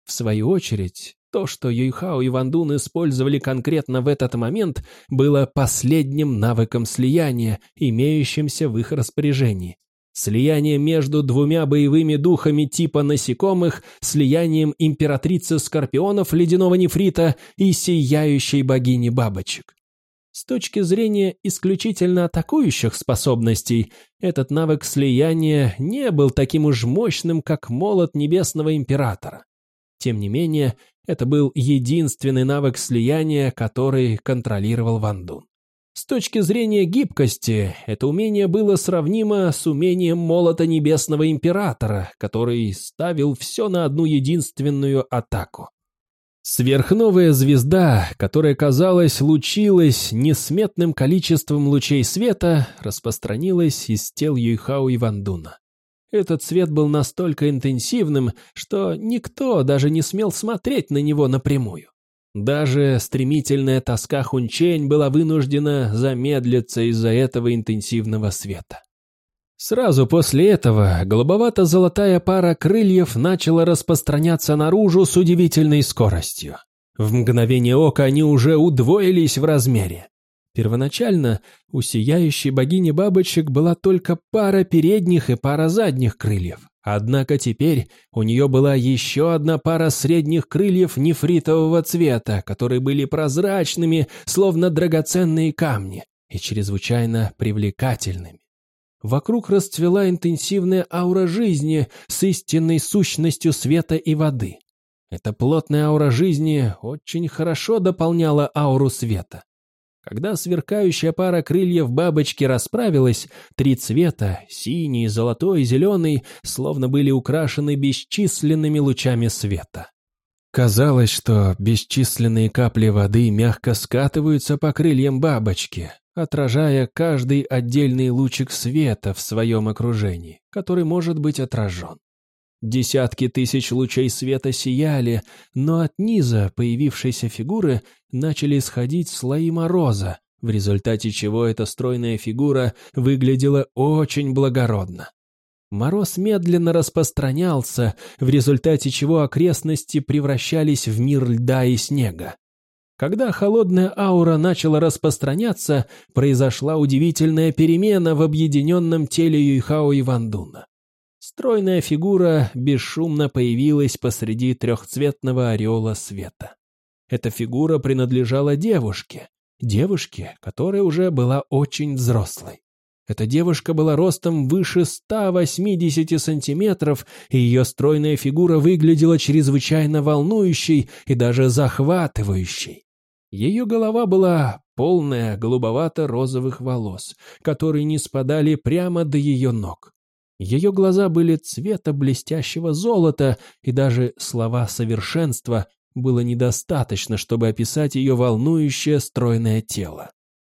В свою очередь, то, что Юйхао и Вандун использовали конкретно в этот момент, было последним навыком слияния, имеющимся в их распоряжении. Слияние между двумя боевыми духами типа насекомых, слиянием императрицы скорпионов ледяного нефрита и сияющей богини бабочек. С точки зрения исключительно атакующих способностей, этот навык слияния не был таким уж мощным, как молот небесного императора. Тем не менее, это был единственный навык слияния, который контролировал Ван Дун. С точки зрения гибкости, это умение было сравнимо с умением молота Небесного Императора, который ставил все на одну единственную атаку. Сверхновая звезда, которая, казалось, лучилась несметным количеством лучей света, распространилась из тел Юйхао и Вандуна. Этот свет был настолько интенсивным, что никто даже не смел смотреть на него напрямую. Даже стремительная тоска Хунчень была вынуждена замедлиться из-за этого интенсивного света. Сразу после этого голубовато-золотая пара крыльев начала распространяться наружу с удивительной скоростью. В мгновение ока они уже удвоились в размере. Первоначально у сияющей богини бабочек была только пара передних и пара задних крыльев. Однако теперь у нее была еще одна пара средних крыльев нефритового цвета, которые были прозрачными, словно драгоценные камни, и чрезвычайно привлекательными. Вокруг расцвела интенсивная аура жизни с истинной сущностью света и воды. Эта плотная аура жизни очень хорошо дополняла ауру света. Когда сверкающая пара крыльев бабочки расправилась, три цвета, синий, золотой и зеленый, словно были украшены бесчисленными лучами света. Казалось, что бесчисленные капли воды мягко скатываются по крыльям бабочки, отражая каждый отдельный лучик света в своем окружении, который может быть отражен. Десятки тысяч лучей света сияли, но от низа появившейся фигуры начали сходить слои мороза, в результате чего эта стройная фигура выглядела очень благородно. Мороз медленно распространялся, в результате чего окрестности превращались в мир льда и снега. Когда холодная аура начала распространяться, произошла удивительная перемена в объединенном теле Юйхао и Вандуна. Стройная фигура бесшумно появилась посреди трехцветного ореола света. Эта фигура принадлежала девушке, девушке, которая уже была очень взрослой. Эта девушка была ростом выше 180 сантиметров, и ее стройная фигура выглядела чрезвычайно волнующей и даже захватывающей. Ее голова была полная голубовато-розовых волос, которые не спадали прямо до ее ног. Ее глаза были цвета блестящего золота, и даже слова совершенства было недостаточно, чтобы описать ее волнующее стройное тело.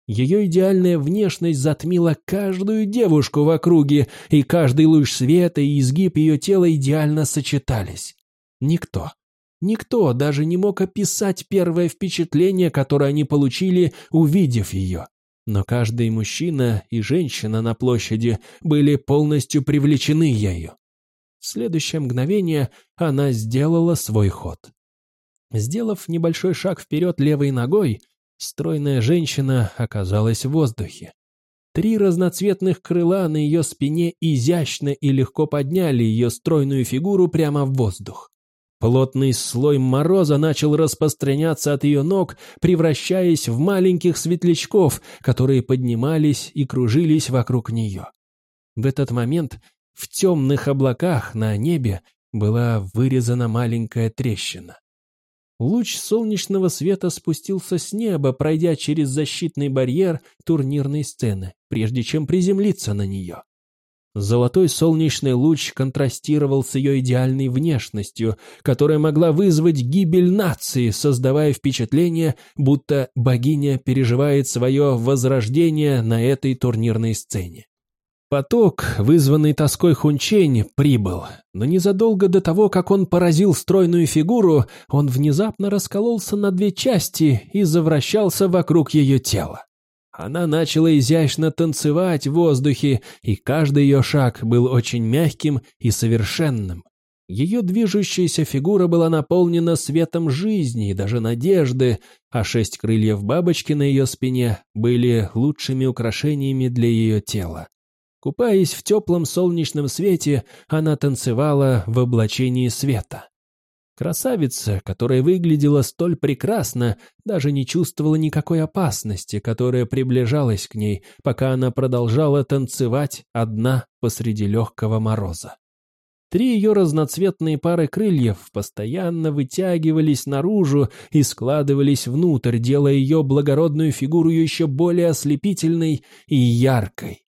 Ее идеальная внешность затмила каждую девушку в округе, и каждый луч света и изгиб ее тела идеально сочетались. Никто, никто даже не мог описать первое впечатление, которое они получили, увидев ее. Но каждый мужчина и женщина на площади были полностью привлечены ею. В следующее мгновение она сделала свой ход. Сделав небольшой шаг вперед левой ногой, стройная женщина оказалась в воздухе. Три разноцветных крыла на ее спине изящно и легко подняли ее стройную фигуру прямо в воздух. Плотный слой мороза начал распространяться от ее ног, превращаясь в маленьких светлячков, которые поднимались и кружились вокруг нее. В этот момент в темных облаках на небе была вырезана маленькая трещина. Луч солнечного света спустился с неба, пройдя через защитный барьер турнирной сцены, прежде чем приземлиться на нее. Золотой солнечный луч контрастировал с ее идеальной внешностью, которая могла вызвать гибель нации, создавая впечатление, будто богиня переживает свое возрождение на этой турнирной сцене. Поток, вызванный тоской Хунчень, прибыл, но незадолго до того, как он поразил стройную фигуру, он внезапно раскололся на две части и завращался вокруг ее тела. Она начала изящно танцевать в воздухе, и каждый ее шаг был очень мягким и совершенным. Ее движущаяся фигура была наполнена светом жизни и даже надежды, а шесть крыльев бабочки на ее спине были лучшими украшениями для ее тела. Купаясь в теплом солнечном свете, она танцевала в облачении света. Красавица, которая выглядела столь прекрасно, даже не чувствовала никакой опасности, которая приближалась к ней, пока она продолжала танцевать одна посреди легкого мороза. Три ее разноцветные пары крыльев постоянно вытягивались наружу и складывались внутрь, делая ее благородную фигуру еще более ослепительной и яркой.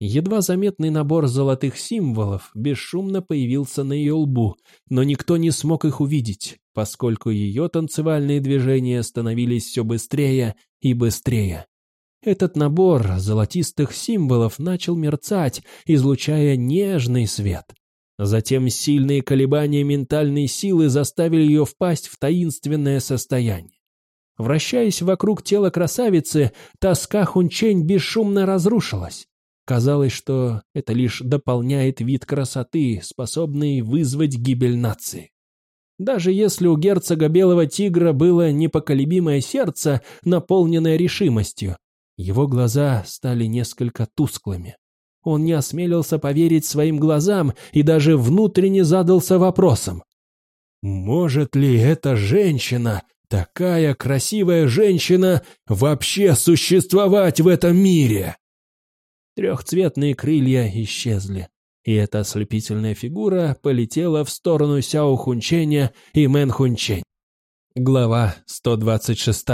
Едва заметный набор золотых символов бесшумно появился на ее лбу, но никто не смог их увидеть, поскольку ее танцевальные движения становились все быстрее и быстрее. Этот набор золотистых символов начал мерцать, излучая нежный свет. Затем сильные колебания ментальной силы заставили ее впасть в таинственное состояние. Вращаясь вокруг тела красавицы, тоска Хунчень бесшумно разрушилась. Казалось, что это лишь дополняет вид красоты, способный вызвать гибель нации. Даже если у герцога Белого Тигра было непоколебимое сердце, наполненное решимостью, его глаза стали несколько тусклыми. Он не осмелился поверить своим глазам и даже внутренне задался вопросом. «Может ли эта женщина, такая красивая женщина, вообще существовать в этом мире?» Трехцветные крылья исчезли, и эта ослепительная фигура полетела в сторону Сяо Хунченя и Мэн Хунчень. Глава 126.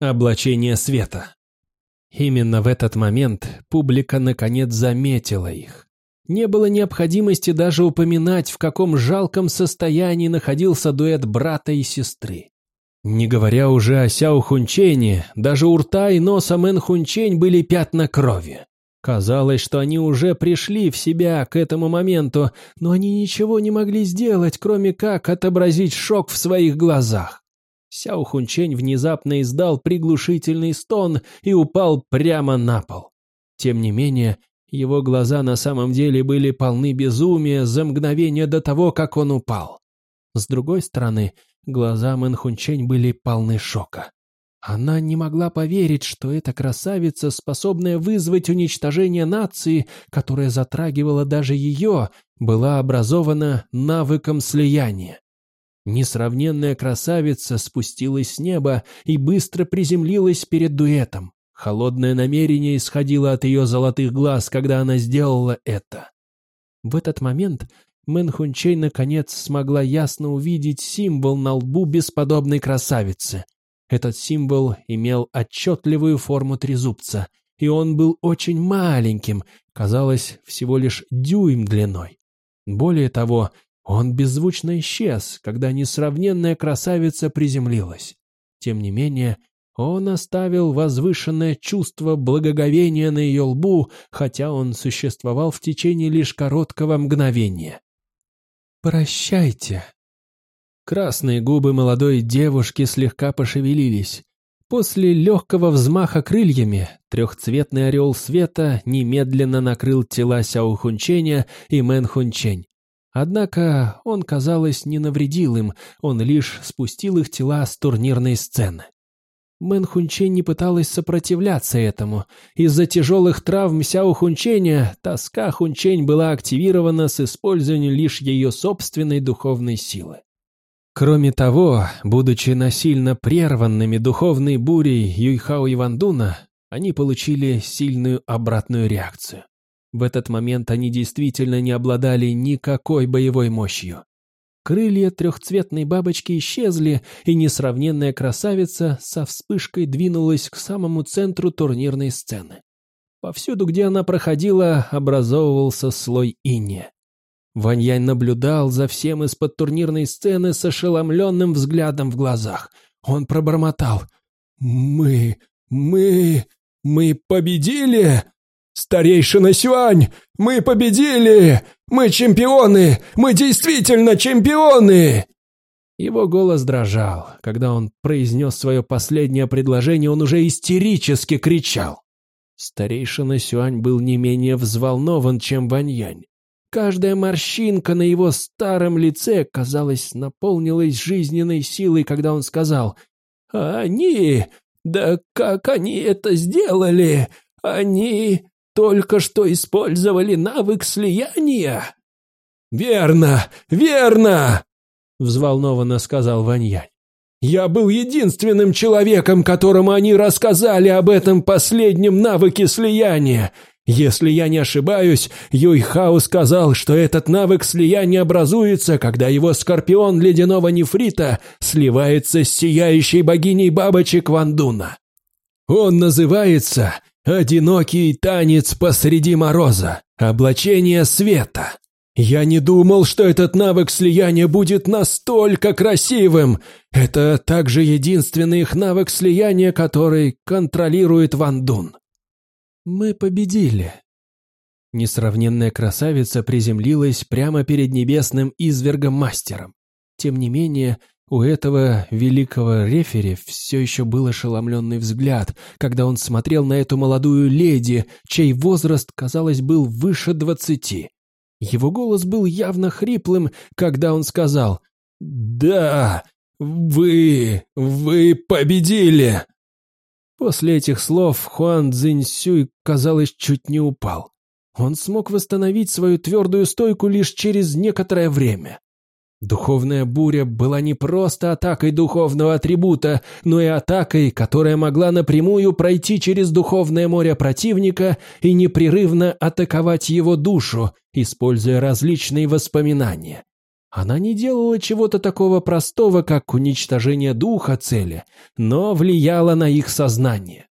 Облачение света. Именно в этот момент публика наконец заметила их. Не было необходимости даже упоминать, в каком жалком состоянии находился дуэт брата и сестры. Не говоря уже о Сяо Хунчене, даже у рта и носа Мэн Хунчень были пятна крови. Казалось, что они уже пришли в себя к этому моменту, но они ничего не могли сделать, кроме как отобразить шок в своих глазах. Сяо Хунчень внезапно издал приглушительный стон и упал прямо на пол. Тем не менее, его глаза на самом деле были полны безумия за мгновение до того, как он упал. С другой стороны, глаза Мэн Хунчень были полны шока. Она не могла поверить, что эта красавица, способная вызвать уничтожение нации, которая затрагивала даже ее, была образована навыком слияния. Несравненная красавица спустилась с неба и быстро приземлилась перед дуэтом. Холодное намерение исходило от ее золотых глаз, когда она сделала это. В этот момент Мэн Хунчей наконец смогла ясно увидеть символ на лбу бесподобной красавицы — этот символ имел отчетливую форму трезубца, и он был очень маленьким, казалось, всего лишь дюйм длиной. Более того, он беззвучно исчез, когда несравненная красавица приземлилась. Тем не менее, он оставил возвышенное чувство благоговения на ее лбу, хотя он существовал в течение лишь короткого мгновения. «Прощайте», Красные губы молодой девушки слегка пошевелились. После легкого взмаха крыльями трехцветный ореол света немедленно накрыл тела Сяо Хунченя и Мэн Хунчень. Однако он, казалось, не навредил им, он лишь спустил их тела с турнирной сцены. Мэн Хунчень не пыталась сопротивляться этому. Из-за тяжелых травм Сяо Хунченя тоска Хунчень была активирована с использованием лишь ее собственной духовной силы. Кроме того, будучи насильно прерванными духовной бурей Юйхао и Вандуна, они получили сильную обратную реакцию. В этот момент они действительно не обладали никакой боевой мощью. Крылья трехцветной бабочки исчезли, и несравненная красавица со вспышкой двинулась к самому центру турнирной сцены. Повсюду, где она проходила, образовывался слой иния. Ваньянь наблюдал за всем из-под турнирной сцены с ошеломленным взглядом в глазах. Он пробормотал. «Мы... мы... мы победили!» «Старейшина Сюань! Мы победили! Мы чемпионы! Мы действительно чемпионы!» Его голос дрожал. Когда он произнес свое последнее предложение, он уже истерически кричал. Старейшина Сюань был не менее взволнован, чем Ваньянь. Каждая морщинка на его старом лице, казалось, наполнилась жизненной силой, когда он сказал «Они... Да как они это сделали? Они только что использовали навык слияния!» «Верно! Верно!» — взволнованно сказал Ваньянь. «Я был единственным человеком, которому они рассказали об этом последнем навыке слияния. Если я не ошибаюсь, Юйхао сказал, что этот навык слияния образуется, когда его скорпион ледяного нефрита сливается с сияющей богиней бабочек Вандуна. Он называется «Одинокий танец посреди мороза. Облачение света». Я не думал, что этот навык слияния будет настолько красивым. Это также единственный их навык слияния, который контролирует Ван Дун. Мы победили. Несравненная красавица приземлилась прямо перед небесным извергом-мастером. Тем не менее, у этого великого рефери все еще был ошеломленный взгляд, когда он смотрел на эту молодую леди, чей возраст, казалось, был выше двадцати. Его голос был явно хриплым, когда он сказал «Да, вы... вы победили!» После этих слов Хуан Цзиньсюй, казалось, чуть не упал. Он смог восстановить свою твердую стойку лишь через некоторое время. Духовная буря была не просто атакой духовного атрибута, но и атакой, которая могла напрямую пройти через духовное море противника и непрерывно атаковать его душу, используя различные воспоминания. Она не делала чего-то такого простого, как уничтожение духа цели, но влияла на их сознание.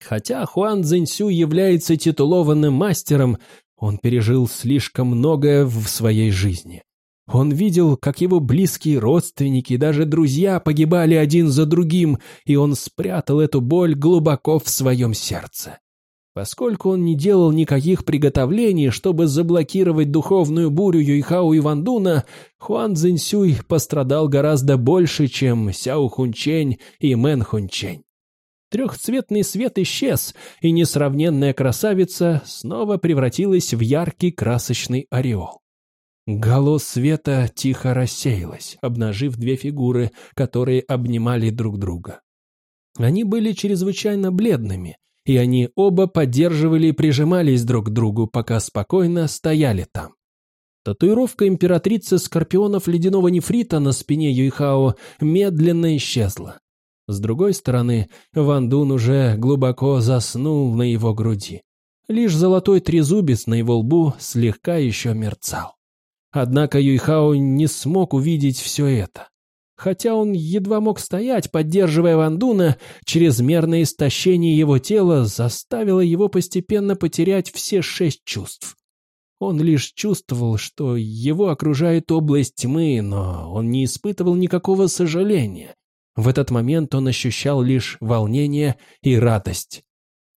Хотя Хуан Цзиньсю является титулованным мастером, он пережил слишком многое в своей жизни. Он видел, как его близкие родственники, даже друзья погибали один за другим, и он спрятал эту боль глубоко в своем сердце. Поскольку он не делал никаких приготовлений, чтобы заблокировать духовную бурю Юйхао и Вандуна, Хуан Цзиньсюй пострадал гораздо больше, чем Сяо Хунчень и Мэн Хунчень. Трехцветный свет исчез, и несравненная красавица снова превратилась в яркий красочный ореол. Гало света тихо рассеялось, обнажив две фигуры, которые обнимали друг друга. Они были чрезвычайно бледными, и они оба поддерживали и прижимались друг к другу, пока спокойно стояли там. Татуировка императрицы скорпионов ледяного нефрита на спине Юйхао медленно исчезла. С другой стороны, Ван Дун уже глубоко заснул на его груди. Лишь золотой трезубец на его лбу слегка еще мерцал. Однако Юйхао не смог увидеть все это. Хотя он едва мог стоять, поддерживая Вандуна, чрезмерное истощение его тела заставило его постепенно потерять все шесть чувств. Он лишь чувствовал, что его окружает область тьмы, но он не испытывал никакого сожаления. В этот момент он ощущал лишь волнение и радость.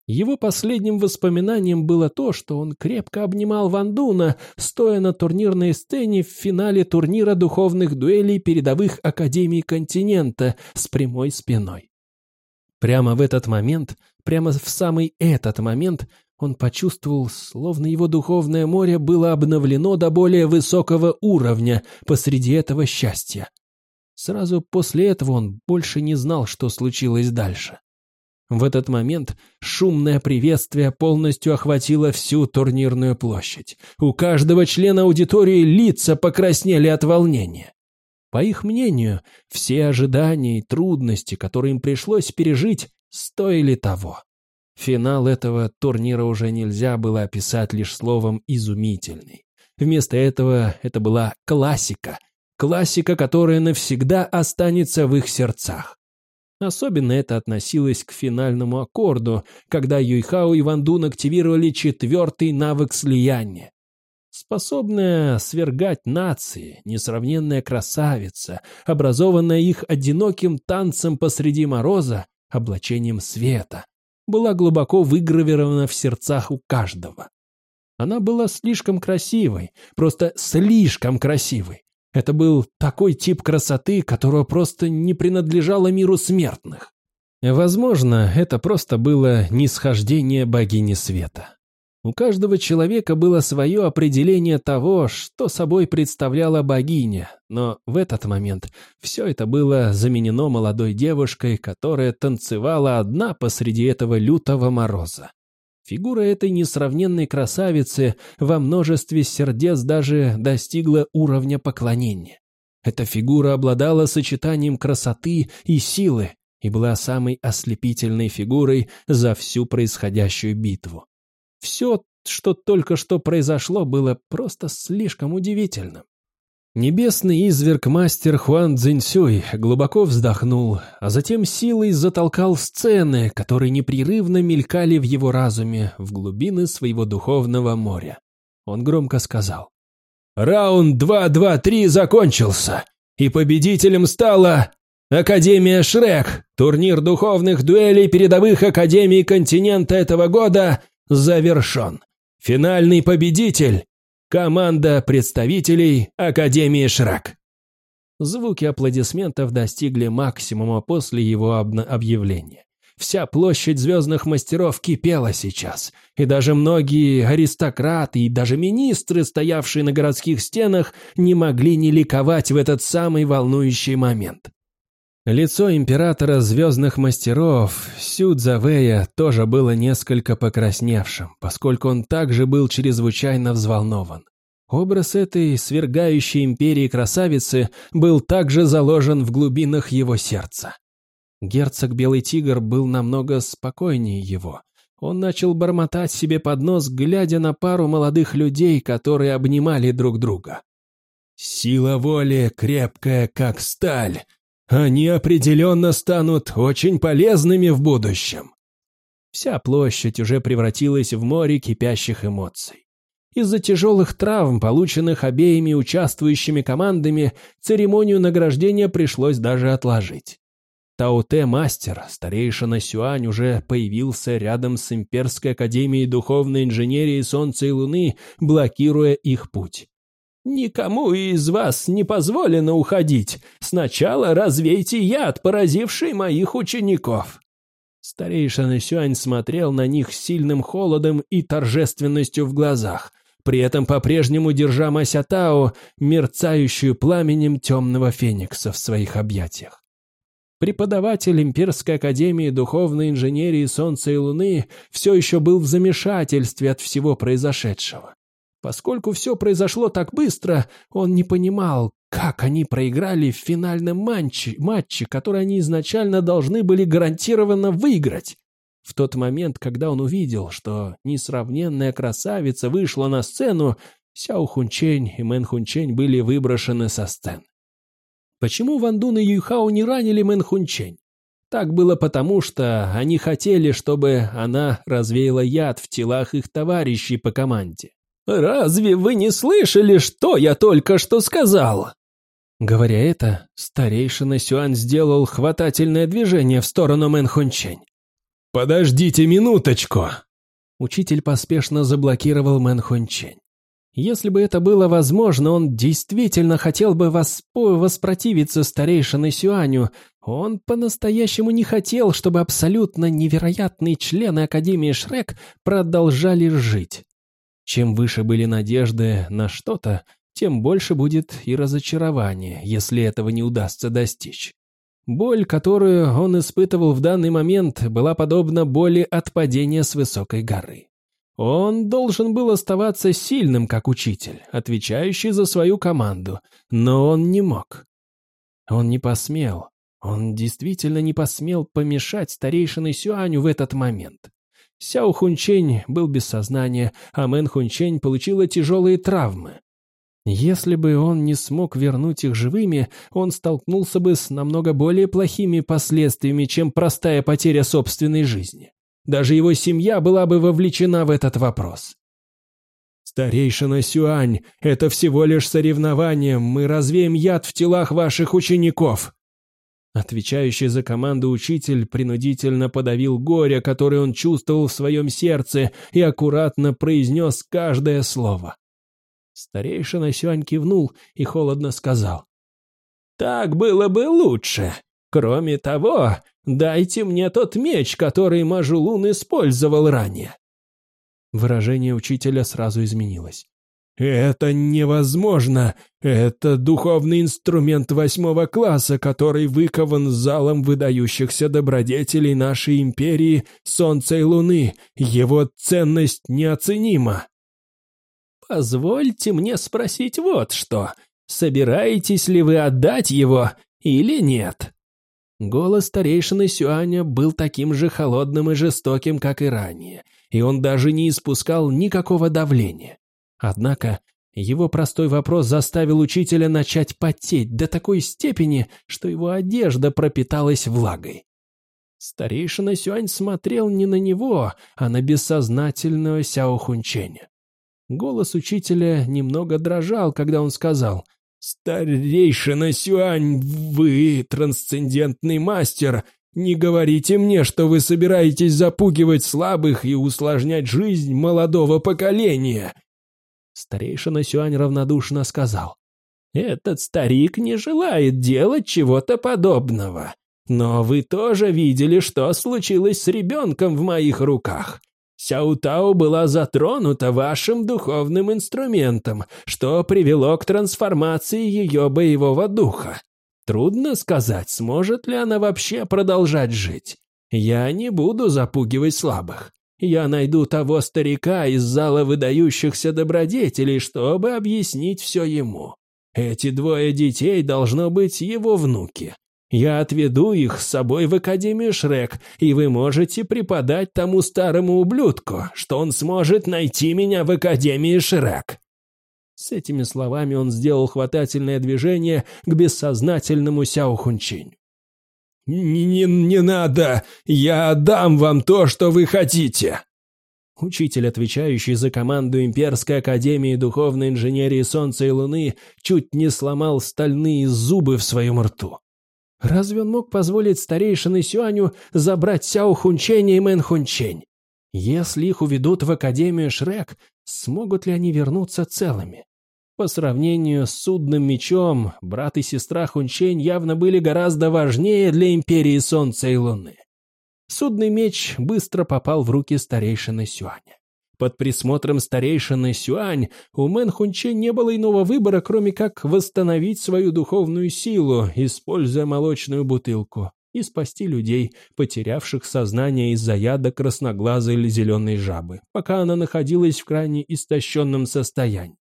Его последним воспоминанием было то, что он крепко обнимал Вандуна, стоя на турнирной сцене в финале турнира духовных дуэлей передовых академий континента с прямой спиной. Прямо в этот момент, прямо в самый этот момент, он почувствовал, словно его духовное море было обновлено до более высокого уровня посреди этого счастья. Сразу после этого он больше не знал, что случилось дальше. В этот момент шумное приветствие полностью охватило всю турнирную площадь. У каждого члена аудитории лица покраснели от волнения. По их мнению, все ожидания и трудности, которые им пришлось пережить, стоили того. Финал этого турнира уже нельзя было описать лишь словом «изумительный». Вместо этого это была классика. Классика, которая навсегда останется в их сердцах. Особенно это относилось к финальному аккорду, когда Юйхао и Ван Дун активировали четвертый навык слияния. Способная свергать нации, несравненная красавица, образованная их одиноким танцем посреди мороза, облачением света, была глубоко выгравирована в сердцах у каждого. Она была слишком красивой, просто слишком красивой. Это был такой тип красоты, которого просто не принадлежало миру смертных. Возможно, это просто было нисхождение богини света. У каждого человека было свое определение того, что собой представляла богиня, но в этот момент все это было заменено молодой девушкой, которая танцевала одна посреди этого лютого мороза. Фигура этой несравненной красавицы во множестве сердец даже достигла уровня поклонения. Эта фигура обладала сочетанием красоты и силы и была самой ослепительной фигурой за всю происходящую битву. Все, что только что произошло, было просто слишком удивительным. Небесный изверг-мастер Хуан Цзиньсюй глубоко вздохнул, а затем силой затолкал сцены, которые непрерывно мелькали в его разуме в глубины своего духовного моря. Он громко сказал. «Раунд 2-2-3 закончился, и победителем стала Академия Шрек. Турнир духовных дуэлей передовых академий континента этого года завершен. Финальный победитель Команда представителей Академии Шрак. Звуки аплодисментов достигли максимума после его объявления. Вся площадь звездных мастеров кипела сейчас, и даже многие аристократы и даже министры, стоявшие на городских стенах, не могли не ликовать в этот самый волнующий момент. Лицо императора звездных мастеров Сю Цзавея тоже было несколько покрасневшим, поскольку он также был чрезвычайно взволнован. Образ этой свергающей империи красавицы был также заложен в глубинах его сердца. Герцог Белый Тигр был намного спокойнее его. Он начал бормотать себе под нос, глядя на пару молодых людей, которые обнимали друг друга. «Сила воли крепкая, как сталь», они определенно станут очень полезными в будущем. Вся площадь уже превратилась в море кипящих эмоций. Из-за тяжелых травм, полученных обеими участвующими командами, церемонию награждения пришлось даже отложить. Тауте-мастер, старейшина Сюань, уже появился рядом с Имперской академией духовной инженерии Солнца и Луны, блокируя их путь. «Никому из вас не позволено уходить. Сначала развейте яд, поразивший моих учеников». Старейшина Сюань смотрел на них с сильным холодом и торжественностью в глазах, при этом по-прежнему держа Масятао, мерцающую пламенем темного феникса в своих объятиях. Преподаватель Имперской Академии Духовной Инженерии Солнца и Луны все еще был в замешательстве от всего произошедшего. Поскольку все произошло так быстро, он не понимал, как они проиграли в финальном матче, матче, который они изначально должны были гарантированно выиграть. В тот момент, когда он увидел, что несравненная красавица вышла на сцену, Сяо Хунчень и Мэн Хунчень были выброшены со сцен. Почему Ван Дун и Юйхао не ранили Мэн Хунчень? Так было потому, что они хотели, чтобы она развеяла яд в телах их товарищей по команде. «Разве вы не слышали, что я только что сказал?» Говоря это, старейшина Сюань сделал хватательное движение в сторону Мэн Хунчень. «Подождите минуточку!» Учитель поспешно заблокировал Мэн Хунчень. Если бы это было возможно, он действительно хотел бы воспо воспротивиться старейшине Сюаню. Он по-настоящему не хотел, чтобы абсолютно невероятные члены Академии Шрек продолжали жить. Чем выше были надежды на что-то, тем больше будет и разочарование, если этого не удастся достичь. Боль, которую он испытывал в данный момент, была подобна боли от падения с высокой горы. Он должен был оставаться сильным, как учитель, отвечающий за свою команду, но он не мог. Он не посмел, он действительно не посмел помешать старейшине Сюаню в этот момент. Сяо Хунчень был без сознания, а Мэн Хунчень получила тяжелые травмы. Если бы он не смог вернуть их живыми, он столкнулся бы с намного более плохими последствиями, чем простая потеря собственной жизни. Даже его семья была бы вовлечена в этот вопрос. «Старейшина Сюань, это всего лишь соревнование, мы развеем яд в телах ваших учеников!» Отвечающий за команду учитель принудительно подавил горе, которое он чувствовал в своем сердце, и аккуратно произнес каждое слово. Старейшина Сюань кивнул и холодно сказал. «Так было бы лучше. Кроме того, дайте мне тот меч, который Мажулун использовал ранее». Выражение учителя сразу изменилось. «Это невозможно! Это духовный инструмент восьмого класса, который выкован залом выдающихся добродетелей нашей империи Солнца и Луны. Его ценность неоценима!» «Позвольте мне спросить вот что. Собираетесь ли вы отдать его или нет?» Голос старейшины Сюаня был таким же холодным и жестоким, как и ранее, и он даже не испускал никакого давления. Однако его простой вопрос заставил учителя начать потеть до такой степени, что его одежда пропиталась влагой. Старейшина Сюань смотрел не на него, а на бессознательного Сяо Хунченя. Голос учителя немного дрожал, когда он сказал «Старейшина Сюань, вы трансцендентный мастер. Не говорите мне, что вы собираетесь запугивать слабых и усложнять жизнь молодого поколения. Старейшина Сюань равнодушно сказал. «Этот старик не желает делать чего-то подобного. Но вы тоже видели, что случилось с ребенком в моих руках. Сяутао была затронута вашим духовным инструментом, что привело к трансформации ее боевого духа. Трудно сказать, сможет ли она вообще продолжать жить. Я не буду запугивать слабых. Я найду того старика из зала выдающихся добродетелей, чтобы объяснить все ему. Эти двое детей должно быть его внуки. Я отведу их с собой в Академию Шрек, и вы можете преподать тому старому ублюдку, что он сможет найти меня в Академии Шрек». С этими словами он сделал хватательное движение к бессознательному Сяо Хунчинь. «Не, не, не надо! Я отдам вам то, что вы хотите!» Учитель, отвечающий за команду Имперской Академии Духовной Инженерии Солнца и Луны, чуть не сломал стальные зубы в своем рту. Разве он мог позволить старейшине Сюаню забрать Сяо Хунчень и Мэн Хунчень? Если их уведут в Академию Шрек, смогут ли они вернуться целыми? По сравнению с судным мечом, брат и сестра Хунчень явно были гораздо важнее для Империи Солнца и Луны. Судный меч быстро попал в руки старейшины Сюаня. Под присмотром старейшины Сюань у Мэн Хунчень не было иного выбора, кроме как восстановить свою духовную силу, используя молочную бутылку, и спасти людей, потерявших сознание из-за яда красноглазой или зеленой жабы, пока она находилась в крайне истощенном состоянии.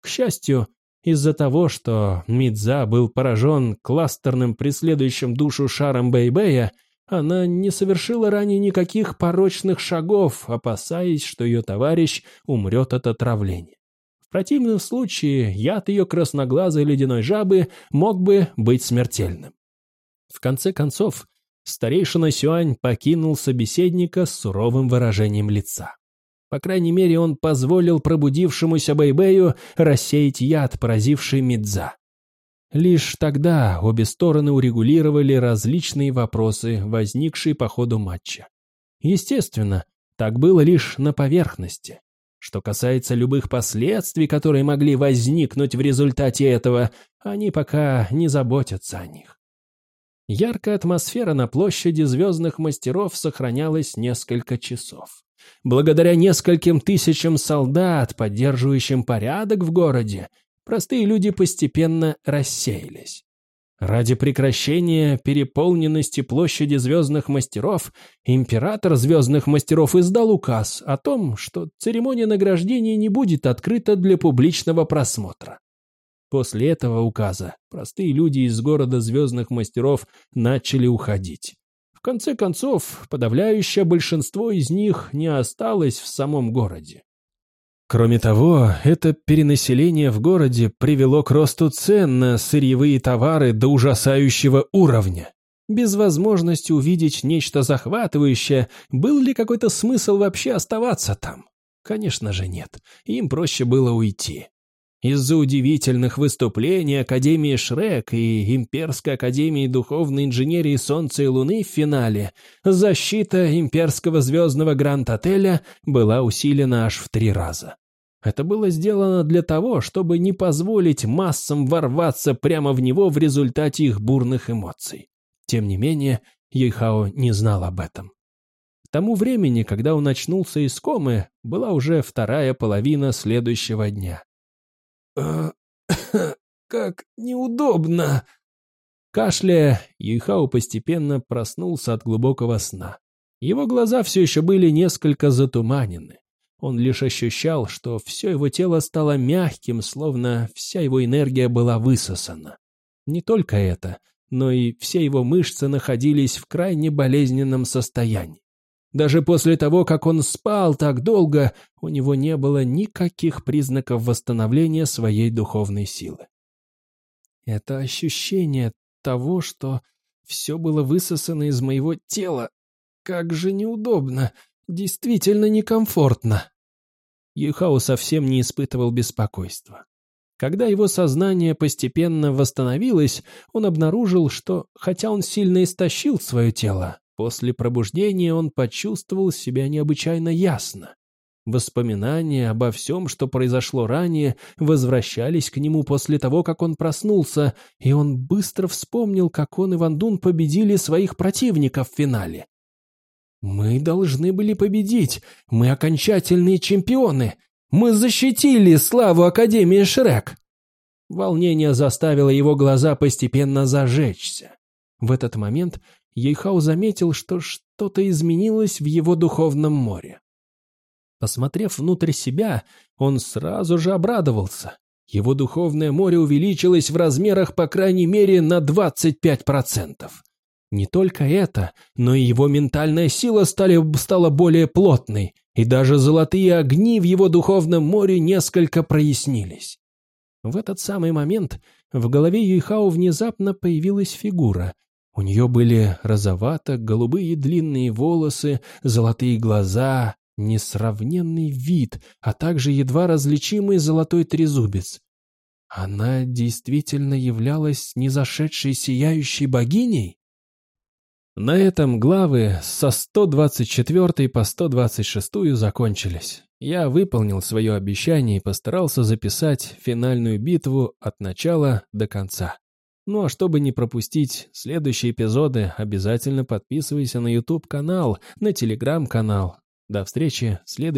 К счастью, из-за того, что Мидза был поражен кластерным преследующим душу шаром Бэйбэя, она не совершила ранее никаких порочных шагов, опасаясь, что ее товарищ умрет от отравления. В противном случае яд ее красноглазой ледяной жабы мог бы быть смертельным. В конце концов, старейшина Сюань покинул собеседника с суровым выражением лица. По крайней мере, он позволил пробудившемуся Бэйбэю рассеять яд, поразивший Мидза. Лишь тогда обе стороны урегулировали различные вопросы, возникшие по ходу матча. Естественно, так было лишь на поверхности. Что касается любых последствий, которые могли возникнуть в результате этого, они пока не заботятся о них. Яркая атмосфера на площади звездных мастеров сохранялась несколько часов. Благодаря нескольким тысячам солдат, поддерживающим порядок в городе, простые люди постепенно рассеялись. Ради прекращения переполненности площади звездных мастеров император звездных мастеров издал указ о том, что церемония награждения не будет открыта для публичного просмотра. После этого указа простые люди из города звездных мастеров начали уходить. Конце концов, подавляющее большинство из них не осталось в самом городе. Кроме того, это перенаселение в городе привело к росту цен на сырьевые товары до ужасающего уровня. Без возможности увидеть нечто захватывающее, был ли какой-то смысл вообще оставаться там? Конечно же нет, им проще было уйти. Из-за удивительных выступлений Академии Шрек и Имперской Академии Духовной Инженерии Солнца и Луны в финале защита Имперского Звездного Гранд-Отеля была усилена аж в три раза. Это было сделано для того, чтобы не позволить массам ворваться прямо в него в результате их бурных эмоций. Тем не менее, Ейхао не знал об этом. К тому времени, когда он очнулся из комы, была уже вторая половина следующего дня. «Э, «Как неудобно!» Кашляя, Юйхао постепенно проснулся от глубокого сна. Его глаза все еще были несколько затуманены. Он лишь ощущал, что все его тело стало мягким, словно вся его энергия была высосана. Не только это, но и все его мышцы находились в крайне болезненном состоянии. Даже после того, как он спал так долго, у него не было никаких признаков восстановления своей духовной силы. Это ощущение того, что все было высосано из моего тела, как же неудобно, действительно некомфортно. Юхау совсем не испытывал беспокойства. Когда его сознание постепенно восстановилось, он обнаружил, что, хотя он сильно истощил свое тело, после пробуждения он почувствовал себя необычайно ясно. Воспоминания обо всем, что произошло ранее, возвращались к нему после того, как он проснулся, и он быстро вспомнил, как он и Ван Дун победили своих противников в финале. «Мы должны были победить! Мы окончательные чемпионы! Мы защитили славу Академии Шрек!» Волнение заставило его глаза постепенно зажечься. В этот момент Ейхау заметил, что что-то изменилось в его духовном море. Посмотрев внутрь себя, он сразу же обрадовался. Его духовное море увеличилось в размерах по крайней мере на 25%. Не только это, но и его ментальная сила стали, стала более плотной, и даже золотые огни в его духовном море несколько прояснились. В этот самый момент в голове Юйхао внезапно появилась фигура. У нее были розовато-голубые длинные волосы, золотые глаза, несравненный вид, а также едва различимый золотой трезубец. Она действительно являлась незашедшей сияющей богиней? На этом главы со 124 по 126 закончились. Я выполнил свое обещание и постарался записать финальную битву от начала до конца. Ну а чтобы не пропустить следующие эпизоды, обязательно подписывайся на YouTube-канал, на Telegram-канал. До встречи в следующем